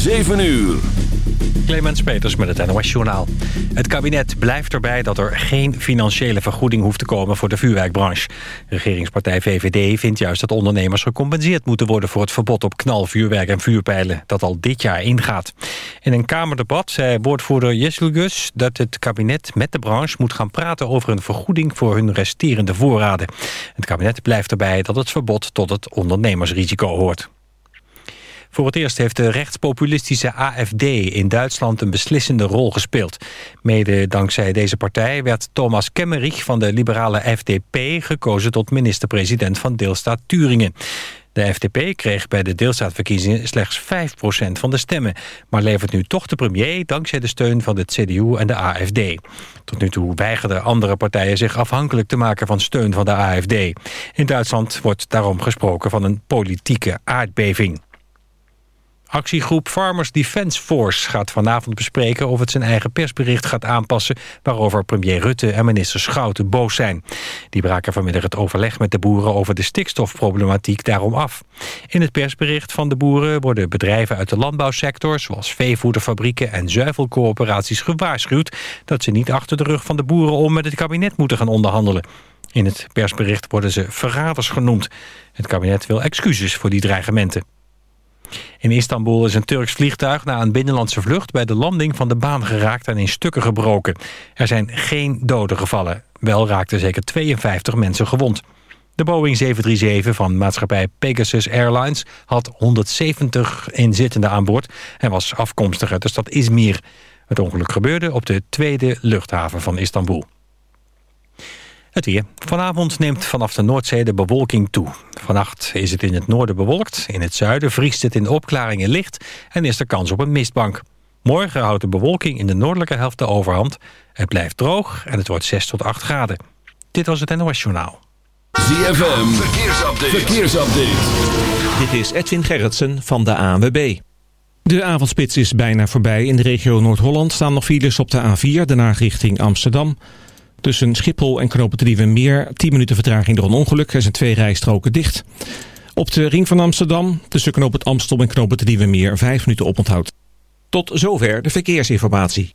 7 uur. Clemens Peters met het NOS Journaal. Het kabinet blijft erbij dat er geen financiële vergoeding hoeft te komen voor de vuurwerkbranche. Regeringspartij VVD vindt juist dat ondernemers gecompenseerd moeten worden voor het verbod op knalvuurwerk en vuurpijlen dat al dit jaar ingaat. In een Kamerdebat zei woordvoerder Gus dat het kabinet met de branche moet gaan praten over een vergoeding voor hun resterende voorraden. Het kabinet blijft erbij dat het verbod tot het ondernemersrisico hoort. Voor het eerst heeft de rechtspopulistische AFD in Duitsland een beslissende rol gespeeld. Mede dankzij deze partij werd Thomas Kemmerich van de liberale FDP gekozen tot minister-president van deelstaat Turingen. De FDP kreeg bij de deelstaatverkiezingen slechts 5% van de stemmen... maar levert nu toch de premier dankzij de steun van de CDU en de AFD. Tot nu toe weigerden andere partijen zich afhankelijk te maken van steun van de AFD. In Duitsland wordt daarom gesproken van een politieke aardbeving. Actiegroep Farmers Defence Force gaat vanavond bespreken of het zijn eigen persbericht gaat aanpassen waarover premier Rutte en minister Schouten boos zijn. Die braken vanmiddag het overleg met de boeren over de stikstofproblematiek daarom af. In het persbericht van de boeren worden bedrijven uit de landbouwsector zoals veevoederfabrieken en zuivelcoöperaties gewaarschuwd dat ze niet achter de rug van de boeren om met het kabinet moeten gaan onderhandelen. In het persbericht worden ze verraders genoemd. Het kabinet wil excuses voor die dreigementen. In Istanbul is een Turks vliegtuig na een binnenlandse vlucht... bij de landing van de baan geraakt en in stukken gebroken. Er zijn geen doden gevallen. Wel raakten zeker 52 mensen gewond. De Boeing 737 van maatschappij Pegasus Airlines... had 170 inzittenden aan boord en was afkomstig uit de stad Izmir. Het ongeluk gebeurde op de tweede luchthaven van Istanbul. Het weer. Vanavond neemt vanaf de Noordzee de bewolking toe. Vannacht is het in het noorden bewolkt. In het zuiden vriest het in opklaringen licht en is er kans op een mistbank. Morgen houdt de bewolking in de noordelijke helft de overhand. Het blijft droog en het wordt 6 tot 8 graden. Dit was het NOS Journaal. ZFM. Verkeersupdate. Verkeersupdate. Dit is Edwin Gerritsen van de ANWB. De avondspits is bijna voorbij. In de regio Noord-Holland staan nog files op de A4, daarna richting Amsterdam... Tussen Schiphol en Knopen Meer 10 minuten vertraging door een ongeluk. Er zijn twee rijstroken dicht. Op de ring van Amsterdam tussen Knoop Amstel en Knoop Meer 5 minuten oponthoud. Tot zover de verkeersinformatie.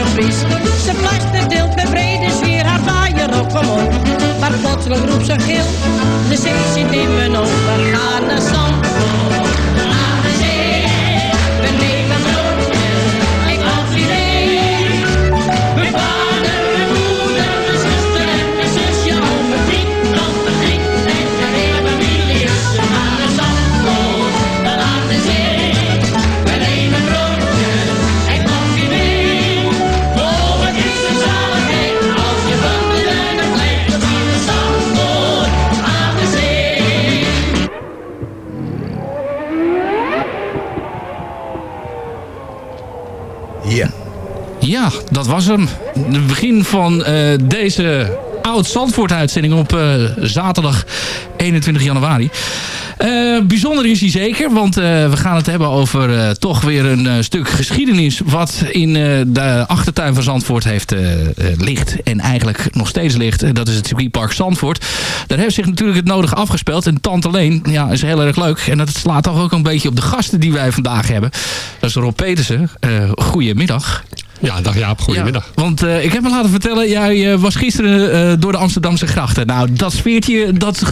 Zo fris. Ze plaster deelt met brede zwier haar vaaier op omhoog. Maar plotseling roept ze gil, de zee zit in mijn ogen. Hem. Het begin van eh, deze Oud-Zandvoort-uitzending op eh, zaterdag 21 januari. Eh, bijzonder is hij zeker, want we gaan het hebben over toch weer een stuk geschiedenis... wat in de achtertuin van Zandvoort heeft ligt en eigenlijk nog steeds ligt. Dat is het circuitpark Zandvoort. Daar heeft zich natuurlijk het nodige afgespeeld. En Tante Leen ja, is heel erg leuk. En dat slaat toch ook een beetje op de gasten die wij vandaag hebben. Dat is Rob Petersen. Goedemiddag. Ja, dag Jaap, goedemiddag. Ja, want eh, ik heb me laten vertellen, jij eh, was gisteren eh, door de Amsterdamse grachten. Nou, dat sfeertje, dat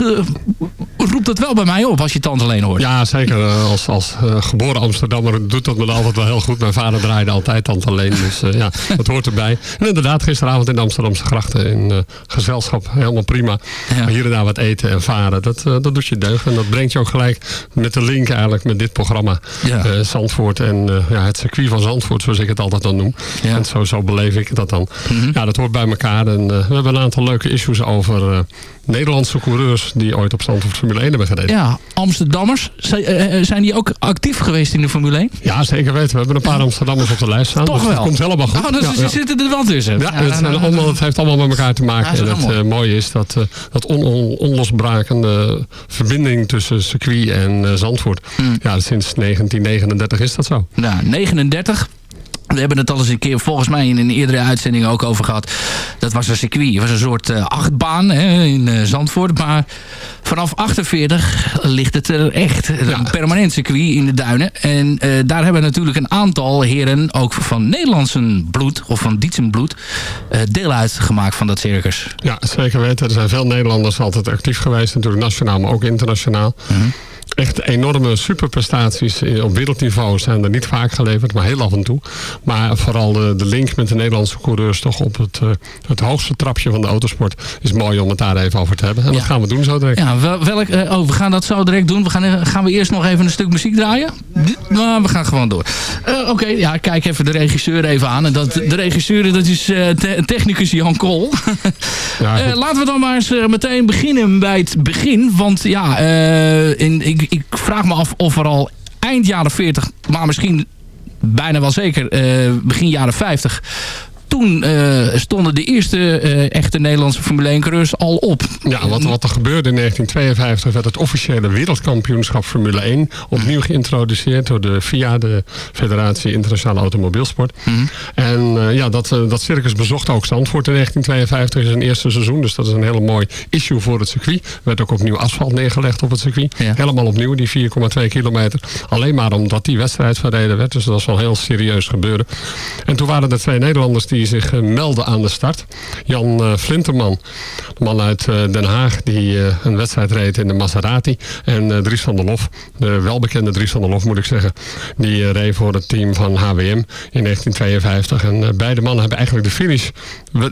roept dat wel bij mij op als je tante alleen hoort. Ja, zeker. Als, als geboren Amsterdammer doet dat me altijd wel heel goed. Mijn vader draaide altijd tante alleen, dus ja, dat hoort erbij. En inderdaad, gisteravond in de Amsterdamse grachten in gezelschap, helemaal prima. Maar hier en daar wat eten en varen, dat, dat doet je deugd. En dat brengt je ook gelijk met de link eigenlijk met dit programma. Ja. Zandvoort en ja, het circuit van Zandvoort, zoals ik het altijd dan noem. En zo, zo beleef ik dat dan. Ja, dat hoort bij elkaar. En eh, we hebben een aantal leuke issues over eh, Nederlandse coureurs die ooit op Zandvoort Formule 1 hebben gereden. Ja, Amsterdammers, zijn, eh, zijn die ook actief geweest in de Formule 1? Ja, zeker weten. We hebben een paar Amsterdammers op de lijst staan. Toch dus wel. Dat komt helemaal goed. Oh, dus Ja, ze ja. zitten er wel tussen. Ja, het, zijn nou, allemaal, het heeft allemaal met elkaar te maken. Ja, en het mooie is dat, dat on, on- onlosbrakende verbinding tussen circuit en Zandvoort. Hmm. Ja, sinds 1939 is dat zo. Nou, 39. We hebben het al eens een keer volgens mij in een eerdere uitzending ook over gehad. Dat was een circuit. Het was een soort eh, achtbaan hè, in eh, Zandvoort. Maar vanaf 48 ligt het er echt. Een permanent circuit in de duinen. En eh, daar hebben natuurlijk een aantal heren, ook van Nederlandse bloed, of van Dietsen bloed, eh, deel uitgemaakt van dat circus. Ja, zeker weten. Er zijn veel Nederlanders altijd actief geweest. Natuurlijk nationaal, maar ook internationaal. Mhm. Echt enorme superprestaties eh, op wereldniveau zijn er niet vaak geleverd, maar heel af en toe. Maar vooral de, de link met de Nederlandse coureurs toch op het, eh, het hoogste trapje van de autosport is mooi om het daar even over te hebben. En dat gaan we doen zo direct. Ja, wel- welk, eh, oh, we gaan dat zo direct doen. We gaan, gaan we eerst nog even een stuk muziek draaien? Nou, we gaan gewoon door. Eh, Oké, ja, kijk even de regisseur even aan. En dat, de regisseur, dat is eh, te- technicus Jan Kool. Eh, laten we dan maar eens meteen beginnen bij het begin. Want ja, eh, in, ik, ik vraag me af of er al eind jaren 40, maar misschien bijna wel zeker eh, begin jaren 50... Toen eh, stonden de eerste eh, echte Nederlandse Formule 1 coureurs al op. Ja, wat, wat er gebeurde in 1952 werd het officiële wereldkampioenschap Formule 1 opnieuw geïntroduceerd door de FIA, de Federatie Internationale Automobielsport. En eh, ja, dat, eh, dat circus bezocht ook Zandvoort in 1952 in zijn eerste seizoen. Dus dat is een heel mooi issue voor het circuit. Er werd ook opnieuw asfalt neergelegd op het circuit. Helemaal opnieuw, die 4,2 kilometer. Alleen maar omdat die wedstrijd verreden werd. Dus dat was wel heel serieus gebeuren. En toen waren er twee Nederlanders die zich eh, melden aan de start. Jan eh, Flinterman, de man uit eh, Den Haag, die een wedstrijd reed in de Maserati. En Dries van der Lof, de welbekende Dries van der Lof moet ik zeggen. Die reed voor het team van HWM in 1952. En beide mannen hebben eigenlijk de finish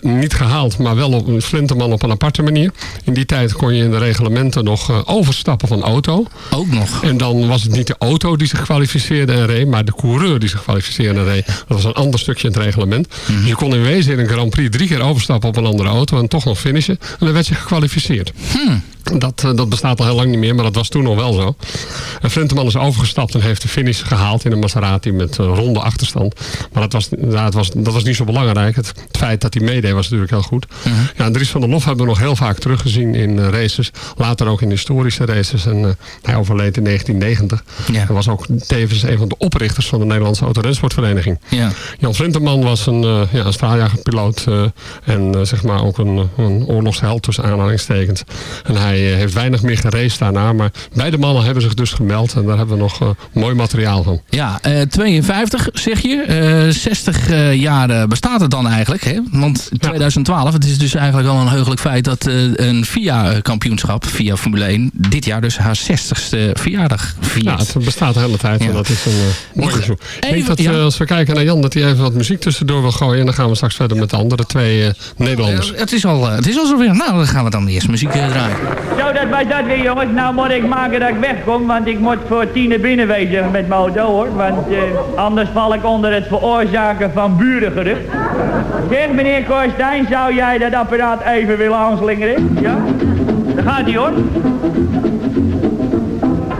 niet gehaald, maar wel op Flinterman op een aparte manier. In die tijd kon je in de reglementen nog overstappen van auto. Ook nog. En dan was het niet de auto die zich kwalificeerde en reed, maar de coureur die zich kwalificeerde en reed. Dat was een ander stukje in het reglement. Mhm. Je kon in wezen in een Grand Prix drie keer overstappen op een andere auto en toch nog finishen. En dan werd je gekwalificeerd. Hmm. Dat, eh, dat bestaat al heel lang niet meer, maar dat was toen nog wel zo. En Frenteman is overgestapt en heeft de finish gehaald in een Maserati met eh, ronde achterstand. Maar dat was, ja, het was, dat was niet zo belangrijk. Het, het feit dat hij meedeed was natuurlijk heel goed. Ja, en Dries van der Lof hebben we nog heel vaak teruggezien in eh, races. Later ook in historische races. En hij overleed in 1990. Hij was ook tevens een van de oprichters van de Nederlandse Autorensportvereniging. Ja. Jan Flinterman was een, uh, ja, een straaljagerpiloot en zeg maar ook een, een oorlogsheld tussen aanhalingstekens. En hij heeft weinig meer geraced daarna, maar beide mannen hebben zich dus gemeld en daar hebben we nog mooi materiaal van. Ja, 52 zeg je. 60 jaar bestaat het dan eigenlijk, hè? Want 2012, het is dus eigenlijk al een heugelijk feit dat een VIA-kampioenschap, VIA Formule 1, dit jaar dus haar 60ste verjaardag viert. Ja, het bestaat de hele tijd en dat is een mooi bezoek. Ik denk dat we, als we kijken naar Jan, dat hij even wat muziek tussendoor wil gooien. En dan gaan we straks verder met de andere twee uh, Nederlanders. Het, is al, het is al zover. Nou, dan gaan we dan eerst muziek draaien. Zo, dat was dat weer jongens. Nou moet ik maken dat ik wegkom. Want ik moet voor tien binnen wezen met mijn auto hoor. Want anders val ik onder het veroorzaken van burengerucht. Zeg meneer Korstijn, zou jij dat apparaat even willen aanslingeren? Ja? Daar gaat hij hoor.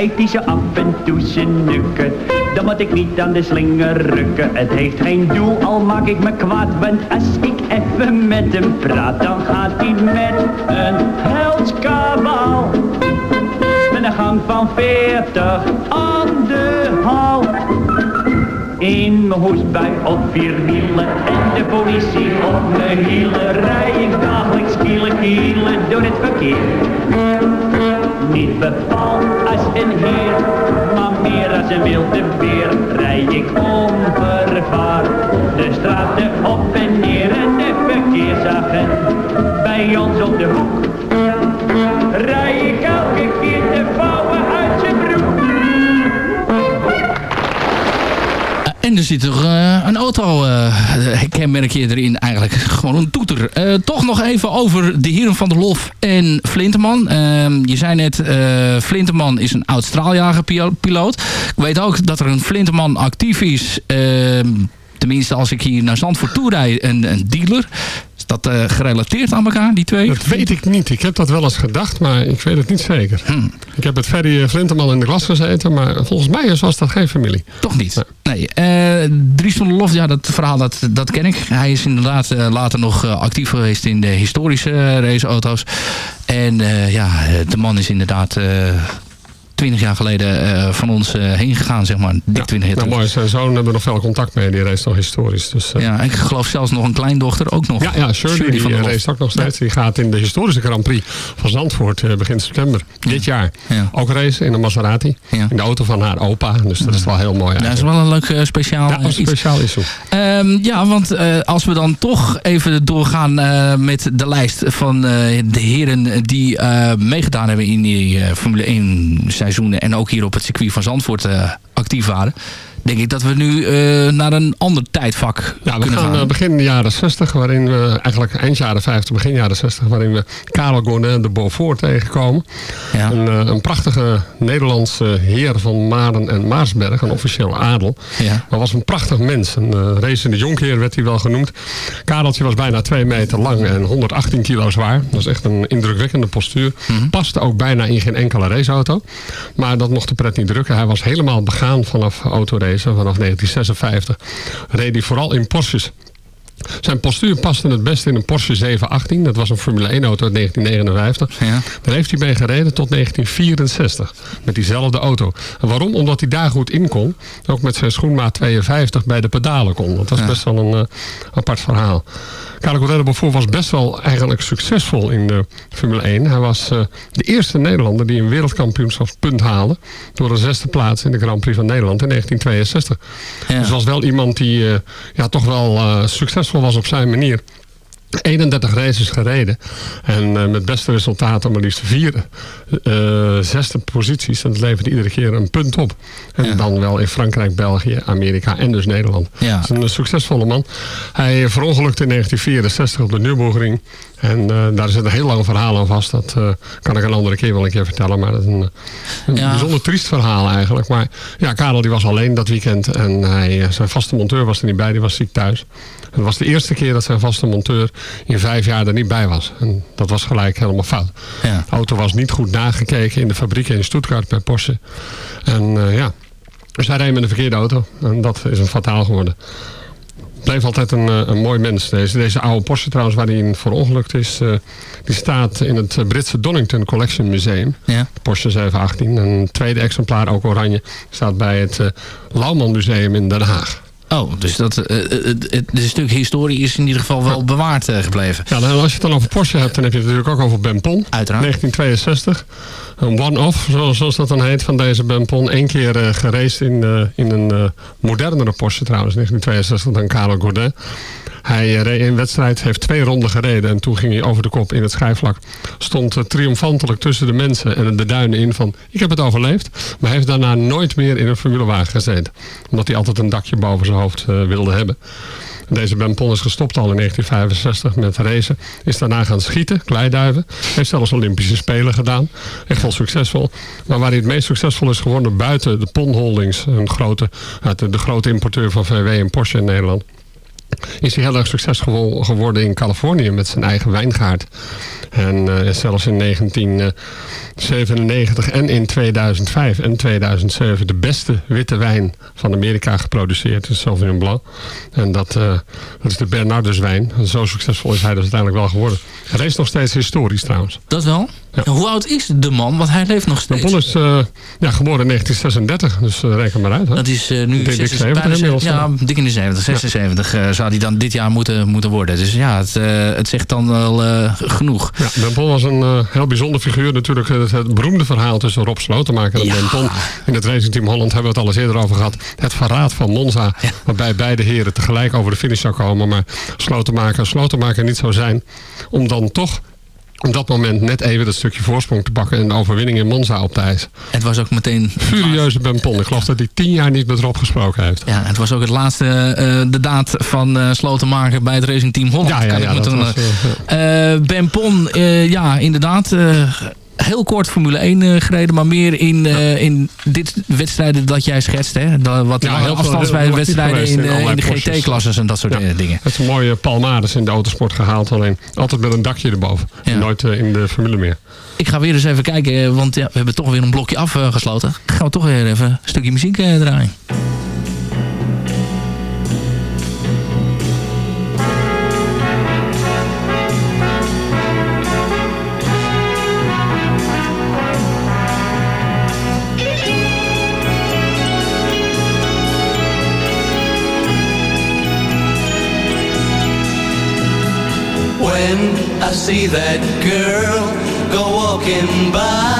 Heeft hij ze af en toe zijn nukken Dan moet ik niet aan de slinger rukken. Het heeft geen doel, al maak ik me kwaad. Want als ik even met hem praat Dan gaat hij met een heldskabaal. Met een gang van veertig aan de hal in mijn hoestbui op vier wielen en de politie op mijn hielen. Rij ik dagelijks kielen kielen door het verkeer. Niet bepaald als een heer, maar meer als een wilde beer rij ik onvervaard de straten op en neer en de verkeersagent bij ons op de hoek. Rij ik elke keer er zit er uh, een auto, uh, kenmerk je erin eigenlijk. Gewoon een toeter. Uh, toch nog even over de heren van der Lof en Flinterman. Ehm, je zei net, Flinterman is een oud straaljagerpiloot. Ik weet ook dat er een Flinterman actief is... Ehm, tenminste als ik hier naar Zandvoort toe rijd, een, een dealer. Dat uh, gerelateerd aan elkaar, die twee? Dat weet ik niet. Ik heb dat wel eens gedacht, maar ik weet het niet zeker. Hmm. Ik heb met Ferry Flinterman in de klas gezeten, maar volgens mij was dat geen familie. Toch niet? Nee. nee. Uh, Dries van der Lof, ja, dat verhaal dat, dat ken ik. Hij is inderdaad uh, later nog actief geweest in de historische raceauto's. En ja, de man is inderdaad... 20 jaar geleden uh, van ons uh, heen gegaan, zeg maar. Dik ja, 20 jaar nou, mooi. Zijn zoon hebben we nog veel contact mee. Die race nog historisch. Dus, uh... Ja, ik geloof zelfs nog een kleindochter ook nog. Ja, ja Shirley, Shirley die van die race ook nog steeds. Ja. Die gaat in de historische Grand Prix van Zandvoort begin september. Ja. Dit jaar. Ja. Ook race in een Maserati. In de auto van haar opa. Dus dat is wel heel mooi. Dat is wel een leuk speciaal Ja, speciaal issue. Um, ja, want als we dan toch even doorgaan met de lijst van de heren die meegedaan hebben in die Formule 1 En ook hier op het circuit van Zandvoort uh, actief waren. Denk ik dat we nu uh, naar een ander tijdvak ja, we kunnen gaan. gaan. Uh, begin de jaren 60, waarin we eigenlijk eind jaren 50, begin jaren 60, waarin we Karel Gournet de Beaufort tegenkomen. Ja. Een, uh, een prachtige Nederlandse heer van Maren en Maarsberg, een officiële adel. Ja. Maar was een prachtig mens. Een uh, racende jonkheer werd hij wel genoemd. Kareltje was bijna 2 meter lang en 118 kilo zwaar. Dat is echt een indrukwekkende postuur. Mm -hmm. Paste ook bijna in geen enkele raceauto. Maar dat mocht de pret niet drukken. Hij was helemaal begaan vanaf Vanaf 1956 reed hij vooral in Porsches. Zijn postuur paste het beste in een Porsche 718. Dat was een Formule 1 auto uit 1959. Ja. Daar heeft hij mee gereden tot 1964. Met diezelfde auto. En waarom? Omdat hij daar goed in kon. Ook met zijn schoenmaat 52 bij de pedalen kon. Dat was ja. best wel een uh, apart verhaal. Carlo Cordello Beaufort was best wel eigenlijk succesvol in de Formule 1. Hij was uh, de eerste Nederlander die een wereldkampioenschapspunt haalde. Door een zesde plaats in de Grand Prix van Nederland in 1962. Ja. Dus was wel iemand die uh, ja, toch wel succesvol was op zijn manier. 31 races gereden. En eh, met beste resultaten maar liefst vier eh, zesde posities. En dat levert iedere keer een punt op. En dan wel in Frankrijk, België, Amerika en dus Nederland. Ja. Dat is een succesvolle man. Hij verongelukte in 1964 op de Nürburgring. En eh, daar zit een heel lang verhaal aan vast. Dat kan ik een andere keer wel een keer vertellen. Maar dat is een, een Ja. bijzonder triest verhaal eigenlijk. Maar ja, Karel die was alleen dat weekend. En hij, zijn vaste monteur was er niet bij. Die was ziek thuis. Het was de eerste keer dat zijn vaste monteur in vijf jaar er niet bij was. En dat was gelijk helemaal fout. Ja. De auto was niet goed nagekeken in de fabriek in Stuttgart bij Porsche. En eh, ja, dus hij reed met een verkeerde auto. En dat is een fataal geworden. Bleef altijd een, eh, een mooi mens. Deze, deze oude Porsche trouwens, waar hij in verongelukt is... eh, die staat in het Britse Donington Collection Museum. Ja. Porsche 718. En een tweede exemplaar, ook oranje, staat bij het Lauwman Museum in Den Haag. Oh, dus dat, eh, eh, het, het, het stuk historie is in ieder geval wel bewaard eh, gebleven. Ja, dan als je het dan over Porsche hebt, dan heb je het natuurlijk ook over Ben Pon. Uiteraard. 1962. Een one-off, zoals, zoals dat dan heet, van deze Ben Pon. Eén keer eh geraced in, eh, in een eh, modernere Porsche trouwens, 1962, dan Carlo Gourdin. Hij eh, reed in wedstrijd, heeft twee ronden gereden en toen ging hij over de kop in het schijfvlak. Stond eh, triomfantelijk tussen de mensen en de duinen in van, ik heb het overleefd. Maar heeft daarna nooit meer in een formulewagen gezeten. Omdat hij altijd een dakje boven zijn hoofd eh, wilde hebben. Deze Ben Pon is gestopt al in 1965 met racen. Is daarna gaan schieten, kleiduiven. Heeft zelfs Olympische Spelen gedaan. Echt wel succesvol. Maar waar hij het meest succesvol is geworden buiten de Pon Holdings. Een grote, de grote importeur van VW en Porsche in Nederland. Is hij heel erg succesvol geworden in Californië met zijn eigen wijngaard. En eh, is zelfs in 1997 en in 2005 en 2007 de beste witte wijn van Amerika geproduceerd. De Sauvignon Blanc. En dat, eh, dat is de Bernardus wijn. En zo succesvol is hij dus uiteindelijk wel geworden. Hij is nog steeds historisch trouwens. Dat wel? Hoe oud is de man? Want hij leeft nog steeds. Pon is eh, ja, geboren in 1936, dus reken maar uit. Hè? Dat is eh, nu Ik denk 76, 70 bijna inmiddels, ja, dik in de 70, 76 eh, zou hij dan dit jaar moeten, moeten worden. Dus ja, het, eh, het zegt dan wel eh, genoeg. Ja, Pon was een eh, heel bijzonder figuur. Natuurlijk het, het beroemde verhaal tussen Rob Slotenmaker en Ben Pon. In het racingteam Holland hebben we het al eens eerder over gehad. Het verraad van Monza. Waarbij beide heren tegelijk over de finish zou komen. Maar Slotenmaker, Slotenmaker niet zou zijn. Om dan toch op dat moment net even dat stukje voorsprong te pakken. En de overwinning in Monza op eisen. Het was ook meteen... Furieuze Ben Pon. Ik geloof dat hij tien jaar niet met Rob gesproken heeft. Ja, het was ook het laatste, eh, de daad van eh Slotenmaker bij het Racing Team Holland. Ja, ja, ja, was, eh, Ben Pon, ja, inderdaad... heel kort Formule 1 eh, gereden, maar meer in, eh, in dit wedstrijden dat jij schetst. Hè? Dat, wat Ja, heel in, geweest in eh, in de. GT-klasses en dat soort dingen. Het is een mooie palmares in de autosport gehaald. Alleen altijd met een dakje erboven. Nooit in de formule meer. Ik ga weer eens even kijken, want ja, we hebben toch weer een blokje afgesloten. Gaan we toch weer even een stukje muziek draaien. See that girl go walking by,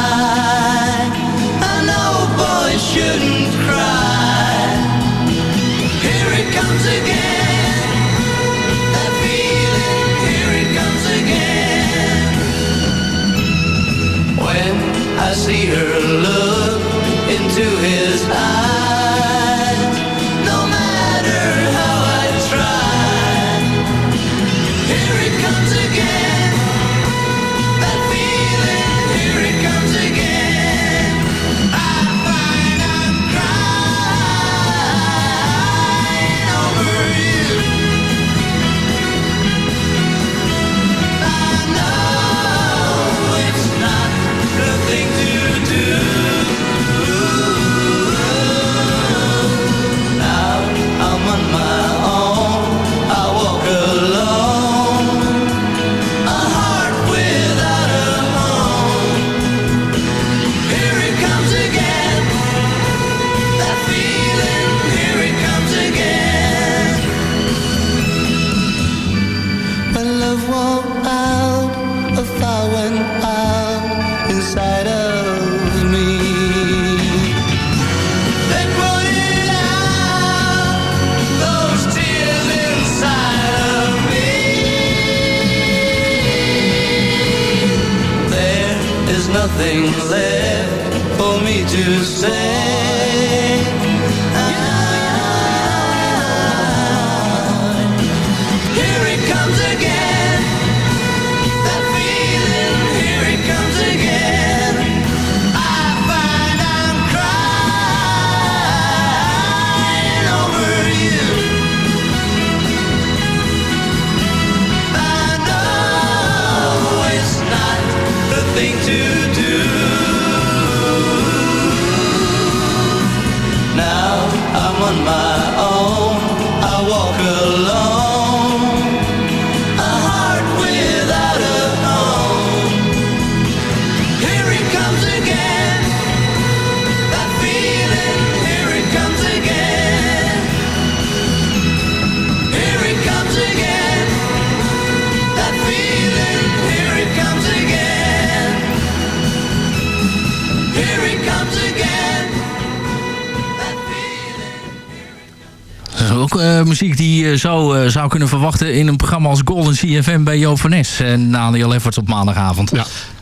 muziek die je zo eh, zou kunnen verwachten in een programma als Golden CFM bij Joop van Nes en Daniel Efforts op maandagavond.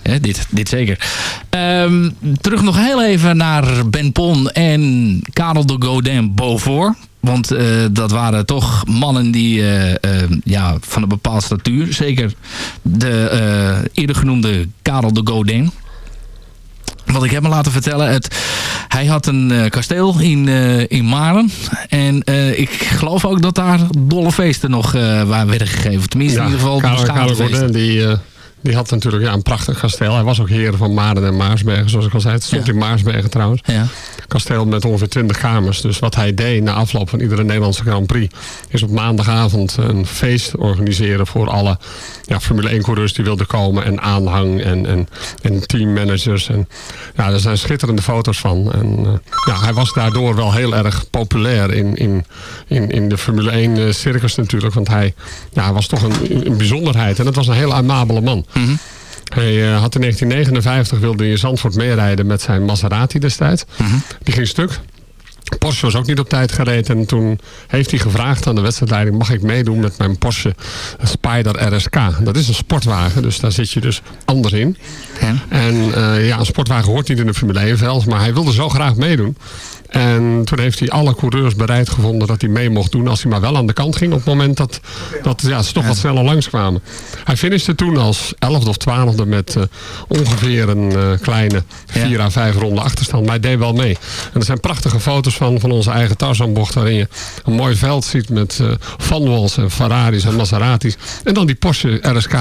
Ja. dit, dit zeker. Ehm, terug nog heel even naar Ben Pon en Karel de Godin Beaufort. Want eh, dat waren toch mannen die eh, eh, ja, van een bepaalde statuur. Zeker de eh, eerder genoemde Karel de Godin. Wat ik heb me laten vertellen, het, hij had een eh, kasteel in, eh, in Maren. En eh, ik geloof ook dat daar dolle feesten nog waren werden gegeven. Tenminste, in ieder geval Karel feesten. Gordin, die, die had natuurlijk ja, een prachtig kasteel. Hij was ook heer van Maarden en Maarsbergen, zoals ik al zei. Het stond in Maarsbergen trouwens. Ja. Kasteel met ongeveer 20 kamers. Dus wat hij deed na afloop van iedere Nederlandse Grand Prix... is op maandagavond een feest organiseren voor alle ja, Formule 1-coureurs die wilden komen. En aanhang en, en, en teammanagers. En, ja, er zijn schitterende foto's van. En, eh, ja, hij was daardoor wel heel erg populair in, in, in, in de Formule 1 circus natuurlijk. Want hij ja, was toch een, een bijzonderheid. En het was een heel amabele man. Hij eh, had in 1959 wilde hij in Zandvoort meerijden met zijn Maserati destijds. Die ging stuk. Porsche was ook niet op tijd gereden. En toen heeft hij gevraagd aan de wedstrijdleiding... mag ik meedoen met mijn Porsche Spider RSK? Dat is een sportwagen, dus daar zit je dus anders in. En eh, ja, een sportwagen hoort niet in de Formule 1-veld... maar hij wilde zo graag meedoen. En toen heeft hij alle coureurs bereid gevonden dat hij mee mocht doen... als hij maar wel aan de kant ging op het moment dat, dat ja, ze toch wat sneller langskwamen. Hij finishte toen als 11e of 12e met eh, ongeveer een eh, kleine 4 à 5 ronde achterstand. Maar hij deed wel mee. En er zijn prachtige foto's van, van onze eigen Tarzanbocht... waarin je een mooi veld ziet met uh, Van Wals en Ferraris en Maseratis. En dan die Porsche RSK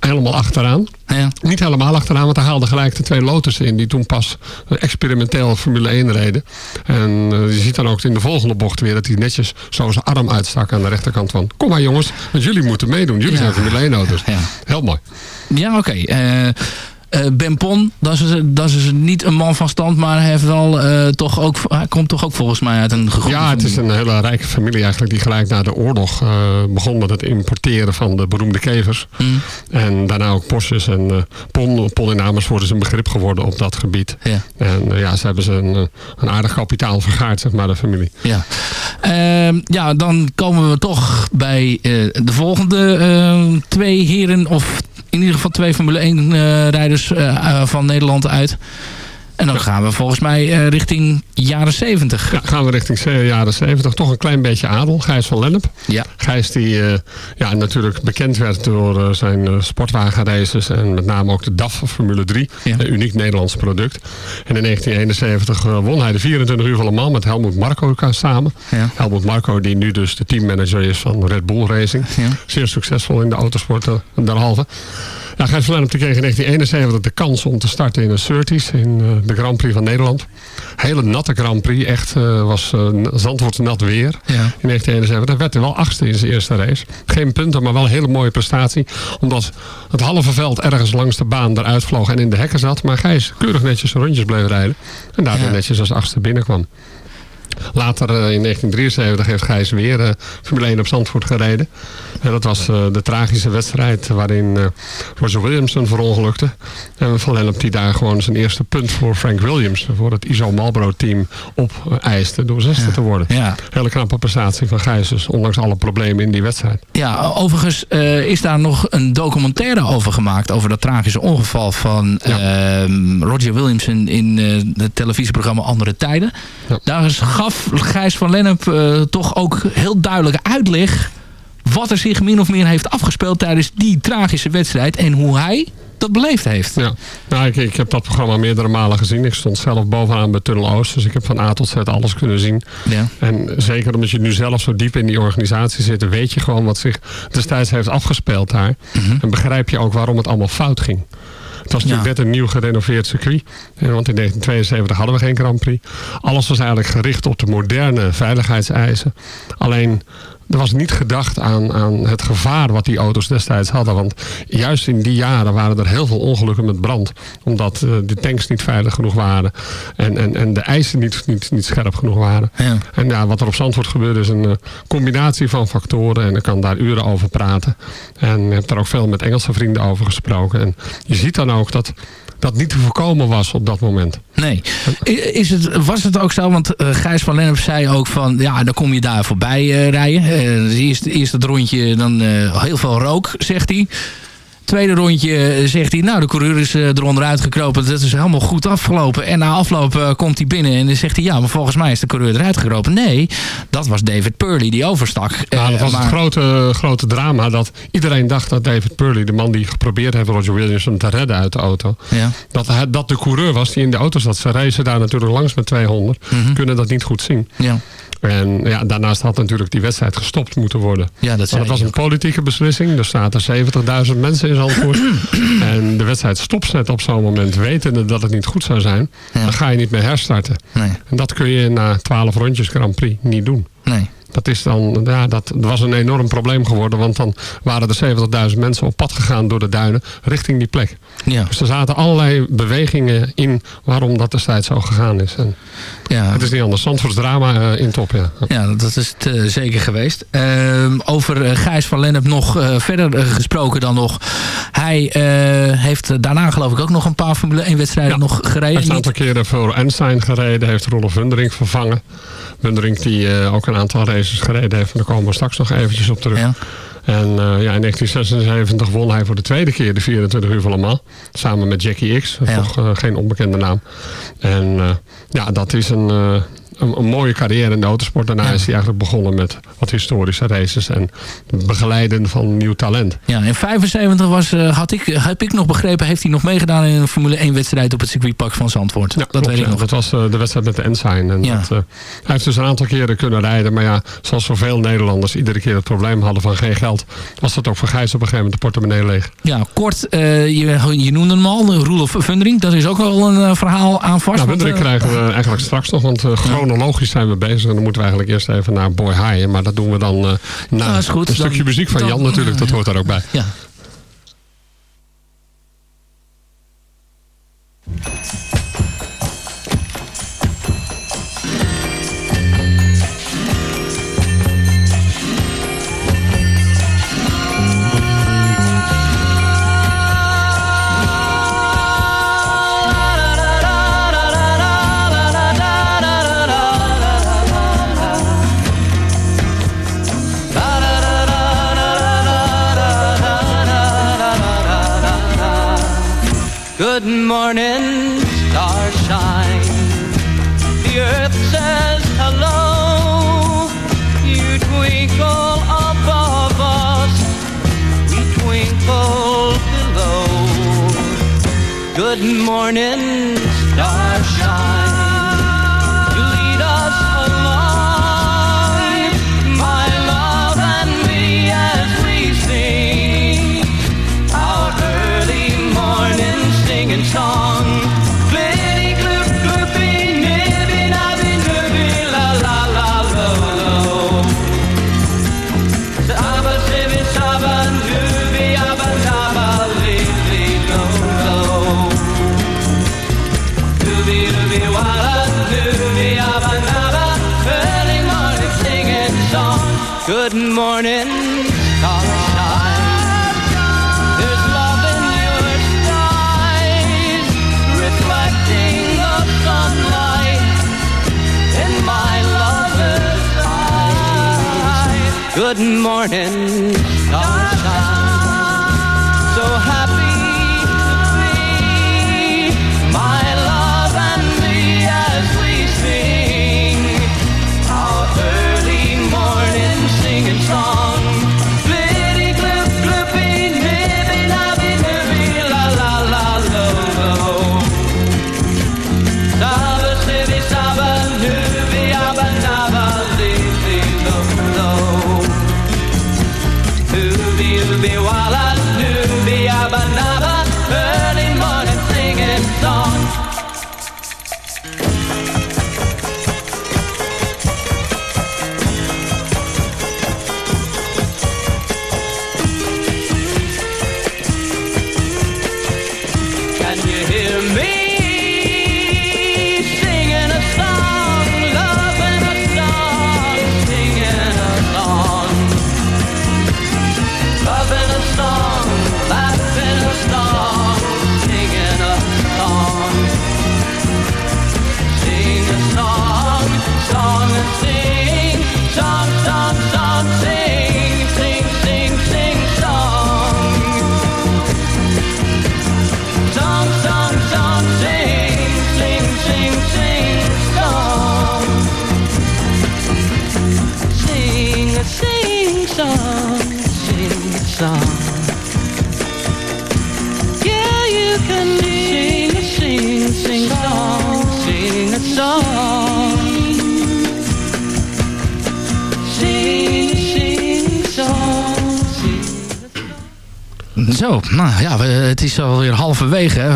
helemaal achteraan. Ja. Niet helemaal achteraan, want hij haalde gelijk de twee Lotussen in... die toen pas experimenteel Formule 1 reden. En eh, je ziet dan ook in de volgende bocht weer... dat hij netjes zo zijn arm uitstak aan de rechterkant van... kom maar jongens, want jullie moeten meedoen. Jullie zijn Formule 1 auto's. Heel mooi. Ja, oké. Eh, eh, ben Pon, dat is, dat is niet een man van stand, maar hij, heeft wel, eh, toch ook, hij komt toch ook volgens mij uit een gegoede Ja, het is een hele rijke familie eigenlijk... die gelijk na de oorlog eh, begon met het importeren van de beroemde kevers. Hmm. En daarna ook Porsches. En Pon, Pon in Amersfoort is een begrip geworden op dat gebied. Ja. En ja, ze hebben ze een, een aardig kapitaal vergaard, zeg maar, de familie. Ja. Ehm, ja, dan komen we toch bij de volgende eh, twee heren, of in ieder geval twee Formule 1 eh, rijders eh, eh, van Nederland uit. En dan gaan we volgens mij eh, richting jaren 70. Ja, gaan we richting jaren 70. Toch een klein beetje adel. Gijs van Lennep. Ja. Gijs die eh, ja, natuurlijk bekend werd door eh, zijn sportwagenraces. En met name ook de DAF Formule 3. Een uniek Nederlands product. En in 1971 eh, won hij de 24 uur van Le Mans met Helmoet Marco samen. Ja. Helmoet Marco die nu dus de teammanager is van Red Bull Racing. Zeer succesvol in de autosport eh, Ja, Gijs die kreeg in 1971 de kans om te starten in een Surtees in eh, de Grand Prix van Nederland. Hele natte Grand Prix, echt eh, was uh, Zandvoort nat weer in 1971. Hij werd er wel achtste in zijn eerste race. Geen punten, maar wel een hele mooie prestatie. Omdat het halve veld ergens langs de baan eruit vloog en in de hekken zat. Maar Gijs keurig netjes rondjes bleef rijden. En daardoor netjes als achtste binnenkwam. Later in 1973 heeft Gijs weer Formule 1 op Zandvoort gereden. En dat was eh, de tragische wedstrijd waarin eh, Roger Williamson verongelukte. En Van Lennep die daar gewoon zijn eerste punt voor Frank Williams, voor het ISO Marlboro team, op eh, eiste door zesde te worden. Ja. Hele knappe prestatie van Gijs, dus ondanks alle problemen in die wedstrijd. Ja, overigens eh, is daar nog een documentaire over gemaakt... over dat tragische ongeval van Roger Williamson... in eh, het televisieprogramma Andere Tijden. Daar is- gaf Gijs van Lennep toch ook heel duidelijk uitleg... wat er zich min of meer heeft afgespeeld tijdens die tragische wedstrijd... en hoe hij dat beleefd heeft. Ja, nou, ik, ik heb dat programma meerdere malen gezien. Ik stond zelf bovenaan bij Tunnel Oost. Dus ik heb van A tot Z alles kunnen zien. Ja. En zeker omdat je nu zelf zo diep in die organisatie zit... weet je gewoon wat zich destijds heeft afgespeeld daar. En begrijp je ook waarom het allemaal fout ging. Het was natuurlijk net een nieuw gerenoveerd circuit. Want in 1972 hadden we geen Grand Prix. Alles was eigenlijk gericht op de moderne veiligheidseisen. Alleen er was niet gedacht aan, aan het gevaar wat die auto's destijds hadden. Want juist in die jaren waren er heel veel ongelukken met brand. Omdat eh, de tanks niet veilig genoeg waren. En, en, en de eisen niet, niet, niet scherp genoeg waren. En ja, wat er op Zandvoort gebeurde is een eh, combinatie van factoren. En ik kan daar uren over praten. En ik heb daar ook veel met Engelse vrienden over gesproken. En je ziet dan ook dat dat niet te voorkomen was op dat moment. Nee. Is het, was het ook zo, want eh, Gijs van Lennep zei ook van... ja, dan kom je daar voorbij eh, rijden. Eh, eerst, eerst het rondje, dan heel veel rook, zegt hij. Tweede rondje eh, zegt hij, nou de coureur is eh, eronder uitgekropen. Dat is helemaal goed afgelopen. En na afloop eh, komt hij binnen en dan zegt hij... ja, maar volgens mij is de coureur eruit gekropen. Nee, dat was David Purley die overstak. Ja, dat Eh, was maar- het grote, grote drama. Dat iedereen dacht dat David Purley, de man die geprobeerd heeft Roger Williamson te redden uit de auto. Ja. Dat, hij, dat de coureur was die in de auto zat. Ze racen daar natuurlijk langs met 200. Kunnen dat niet goed zien. Mhm. Ja. En ja, daarnaast had natuurlijk die wedstrijd gestopt moeten worden. Ja, dat was een politieke beslissing. Er zaten 70.000 mensen in Zandvoort. en de wedstrijd stopzetten op zo'n moment, wetende dat het niet goed zou zijn. Dan ga je niet meer herstarten. Nee. En dat kun je na 12 rondjes Grand Prix niet doen. Nee. Dat, is dan, ja, dat was een enorm probleem geworden. Want dan waren er 70.000 mensen op pad gegaan door de duinen richting die plek. Ja. Dus er zaten allerlei bewegingen in waarom dat destijds zo gegaan is. En Ja. Het is niet anders. Zandvoorts drama eh, in top, ja. Ja, dat is het eh, zeker geweest. Ehm, over eh, Gijs van Lennep nog verder gesproken dan nog. Hij heeft daarna geloof ik ook nog een paar Formule 1 wedstrijden nog Hij gereden. heeft een aantal keren voor Einstein gereden. Heeft Rolf Wundering vervangen. Wundering die ook een aantal races gereden heeft. En daar komen we straks nog eventjes op terug. En eh, ja, in 1976 won hij voor de tweede keer de 24 uur van Le Mans. Samen met Jackie X. Ja. Toch eh, geen onbekende naam. En eh, ja, dat is een, een, een mooie carrière in de autosport. Daarna is hij eigenlijk begonnen met wat historische races. En begeleiden van nieuw talent. Ja, in 75 was, eh, had ik, heb ik nog begrepen, heeft hij nog meegedaan in een Formule 1 wedstrijd op het circuitpark van Zandvoort. dat Klopt, weet ik nog. Dat was eh, de wedstrijd met de Ensign. En Ja. dat, eh, hij heeft dus een aantal keren kunnen rijden. Maar ja, zoals zoveel Nederlanders iedere keer het probleem hadden van geen geld. Was dat ook voor Gijs op een gegeven moment de portemonnee leeg. Ja, kort, je, je noemde hem al, Roelof Vundering. Dat is ook wel een verhaal aan vast. Nou, eh, krijgen we eigenlijk straks nog. Want eh, chronologisch zijn we bezig. En dan moeten we eigenlijk eerst even naar Boy High. Maar dat doen we dan eh, na goed. een Dan- stukje muziek van dan- Jan natuurlijk. Dat hoort daar ook bij. Ja.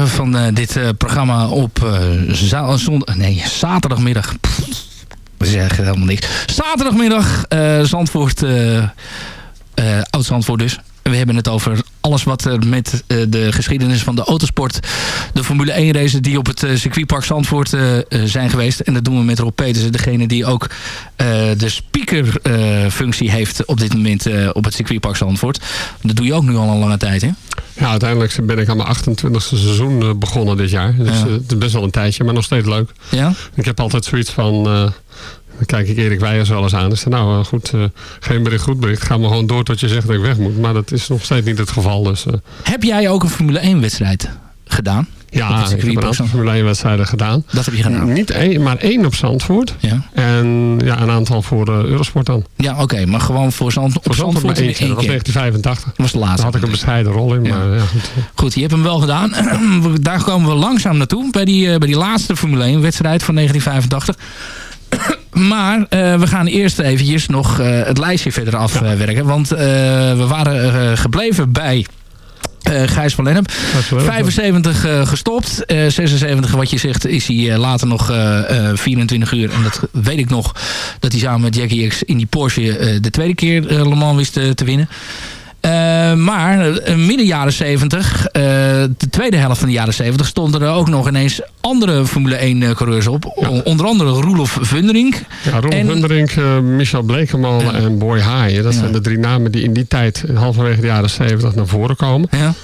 Van eh, dit eh, programma op eh, za- zond- nee, zaterdagmiddag. We zeggen helemaal niks. Zaterdagmiddag, Zandvoort, Oud-Zandvoort dus. We hebben het over alles wat er met eh, de geschiedenis van de autosport... de Formule 1 races die op het eh, circuitpark Zandvoort eh, eh, zijn geweest. En dat doen we met Rob Petersen, degene die ook eh, de speakerfunctie heeft op dit moment eh, op het circuitpark Zandvoort. Dat doe je ook nu al een lange tijd, hè? Ja, uiteindelijk ben ik aan mijn 28e seizoen eh, begonnen dit jaar. Dus Ja. eh, het is best wel een tijdje, maar nog steeds leuk. Ja? Ik heb altijd zoiets van... eh, dan kijk ik Erik Weijers wel eens aan. Zeg, nou eh, goed, eh, geen bericht, goed bericht. Ga maar gewoon door tot je zegt dat ik weg moet. Maar dat is nog steeds niet het geval. Dus, eh, Heb jij ook een Formule 1 wedstrijd gedaan? Ja, ik heb een aantal? Formule 1 wedstrijden gedaan. Dat heb je gedaan? Niet één, maar één op Zandvoort. Ja, En ja, een aantal voor eh, Eurosport dan. ja oké, maar gewoon voor, Zand, op Voor Zandvoort Zandvoort één Dat was keer. 1985. Dat was de laatste. Daar had ik een bescheiden rol in. Maar, ja, goed. Goed, je hebt hem wel gedaan. Daar komen we langzaam naartoe. Bij die, bij die laatste Formule 1 wedstrijd van 1985. Maar eh, we gaan eerst eventjes nog eh, het lijstje verder afwerken. want eh, we waren gebleven bij Gijs van Lennep. Lennep, 75 eh, gestopt. Eh, 76 wat je zegt is hij later nog eh, eh, 24 uur. En dat weet ik nog. Dat hij samen met Jackie X in die Porsche de tweede keer Le Mans wist te winnen. Eh, maar eh, midden jaren 70, eh, de tweede helft van de jaren 70, stonden er ook nog ineens andere Formule 1 eh, coureurs op. Onder andere Roelof Vunderink. Ja, Ron En- Hunderink, eh, Michel Blekemolen en Boy Haaien. Dat Ja. zijn de drie namen die in die tijd, halverwege de jaren 70, naar voren komen. Ja.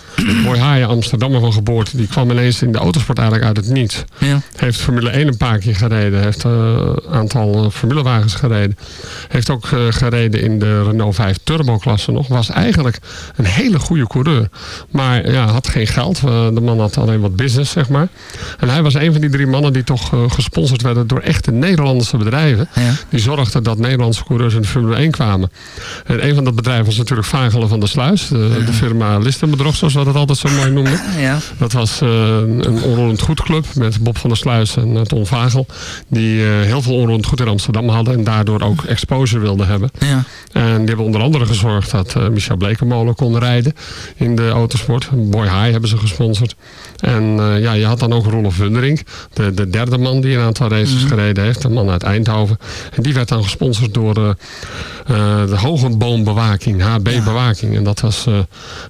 Boy Haaien, Amsterdammer van geboorte, die kwam ineens in de autosport eigenlijk uit het niets. Ja. Heeft Formule 1 een paar keer gereden. Heeft eh, een aantal eh, formulewagens gereden. Heeft ook eh, gereden in de Renault 5 Turbo klasse nog. Was eigenlijk een hele goede coureur. Maar ja, had geen geld. Eh, de man had alleen wat business, zeg maar. En hij was een van die drie mannen die toch eh, gesponsord werden door echte Nederlandse bedrijven. Ja. Die zorgden dat Nederlandse coureurs in de Formule 1 kwamen. En een van dat bedrijven was natuurlijk Vagelen van der Sluis. De, de firma Listenbedrog, zoals dat altijd zo mooi noemden. Ja. Dat was eh, een onroerend goedclub met Bob van der Sluis en eh, Ton Vagel. Die eh, heel veel onroerend goed in Amsterdam hadden en daardoor ook exposure wilden hebben. Ja. En die hebben onder andere gezorgd dat Michel Blekenmolen kon rijden in de autosport. Boy High hebben ze gesponsord. En ja, je had dan ook Rolf Wunderink, de, de derde man die een aantal races gereden heeft. Een man uit Eindhoven. En die werd dan gesponsord door de Hogenboombewaking, HB Bewaking. En dat was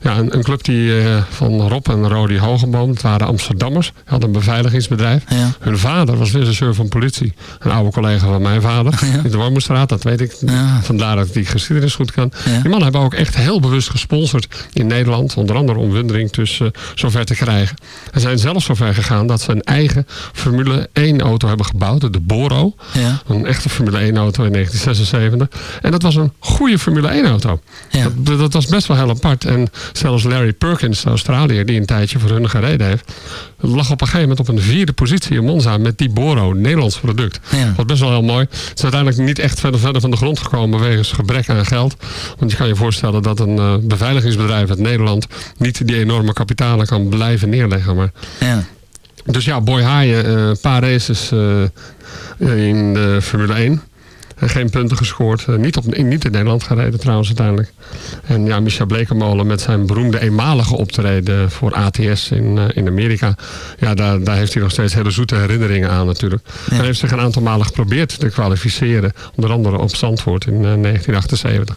ja, een, een club die eh, van Rob en Rodi Hogenboom, het waren Amsterdammers, hadden een beveiligingsbedrijf. Hun vader was regisseur van politie. Een oude collega van mijn vader, in de Wormenstraat, dat weet ik. Vandaar dat ik die geschiedenis goed kan. Die mannen hebben ook echt heel bewust gesponsord in Nederland. Onder andere om Wundering dus eh, zover te krijgen. En zijn zelfs zover gegaan dat ze een eigen Formule 1 auto hebben gebouwd. De Boro. Een echte Formule 1 auto in 1976. En dat was een goede Formule 1 auto. Dat, dat was best wel heel apart. En zelfs Larry Perkins, de Australiër, die een tijdje voor hun gereden heeft, lag op een gegeven moment op een vierde positie in Monza met die Boro, Nederlands product. Wat best wel heel mooi. Het is uiteindelijk niet echt verder, verder van de grond gekomen wegens gebrek aan geld. Want je kan je voorstellen dat een eh, beveiligingsbedrijf uit Nederland niet die enorme kapitalen kan blijven neerleggen. Maar Ja. dus ja, Boy Haaien, eh, een paar races eh, in de Formule 1. En geen punten gescoord. Eh, niet, op, in- niet in Nederland gereden trouwens uiteindelijk. En ja, Michel Blekemolen met zijn beroemde eenmalige optreden voor ATS in, eh, in Amerika. Ja, daar, daar heeft hij nog steeds hele zoete herinneringen aan natuurlijk. Hij heeft zich een aantal malen geprobeerd te kwalificeren. Onder andere op Zandvoort in eh, 1978.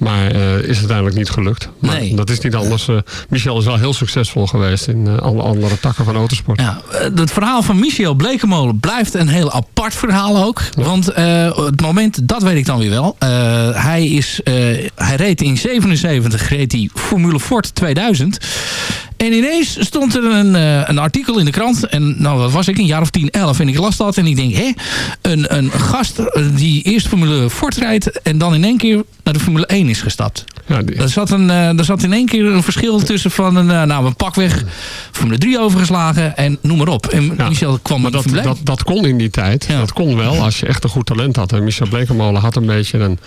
Maar eh, is uiteindelijk niet gelukt. Maar Nee. dat is niet anders. Eh, Michel is wel heel succesvol geweest in eh, alle andere takken van autosport. Ja, het verhaal van Michel Blekemolen blijft een heel apart verhaal ook. Want het moment, dat weet ik dan weer wel. Hij, is, hij reed in 77, reed hij Formule Ford 2000. En ineens stond er een, eh, een artikel in de krant. En nou, wat was ik? Een jaar of 10, 11. En ik las dat en ik denk, hè? Een, een gast eh, die eerst Formule Ford rijdt... en dan in één keer naar de Formule 1 is gestapt. Ja, die- Er zat, een, eh, er zat in één keer een verschil tussen van een, nou, een pakweg Formule 3 overgeslagen en noem maar op. En Michel kwam Maar met dat, dat, dat kon in die tijd. Dat kon wel als je echt een goed talent had. En Michel Blekemolen had een beetje een,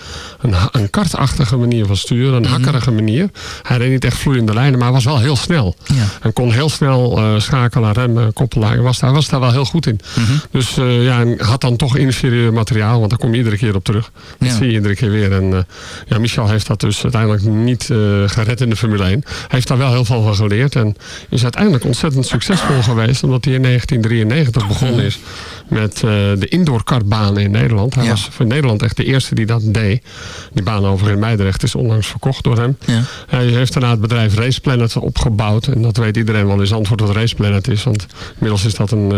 een, een kartachtige manier van sturen. Mhm. Een hakkerige manier. Hij reed niet echt vloeiende lijnen, maar hij was wel heel snel. En kon heel snel eh, schakelen, remmen, koppelen. Hij was, hij was daar wel heel goed in. Mhm. Dus eh, ja, en had dan toch inferieur materiaal. Want daar kom je iedere keer op terug. Dat Ja. zie je iedere keer weer. En eh, ja, Michel heeft dat dus uiteindelijk niet gered in de Formule 1. Hij heeft daar wel heel veel van geleerd. En is uiteindelijk ontzettend succesvol geweest. Omdat hij in 1993 begonnen is met eh, de indoorkartbaan in Nederland. Hij was voor Nederland echt de eerste die dat deed. Die baan over in Meidrecht is onlangs verkocht door hem. Hij heeft daarna het bedrijf Race Planet opgebouwd. En dat weet iedereen wel in Zandvoort wat Race Planet is. Want inmiddels is dat een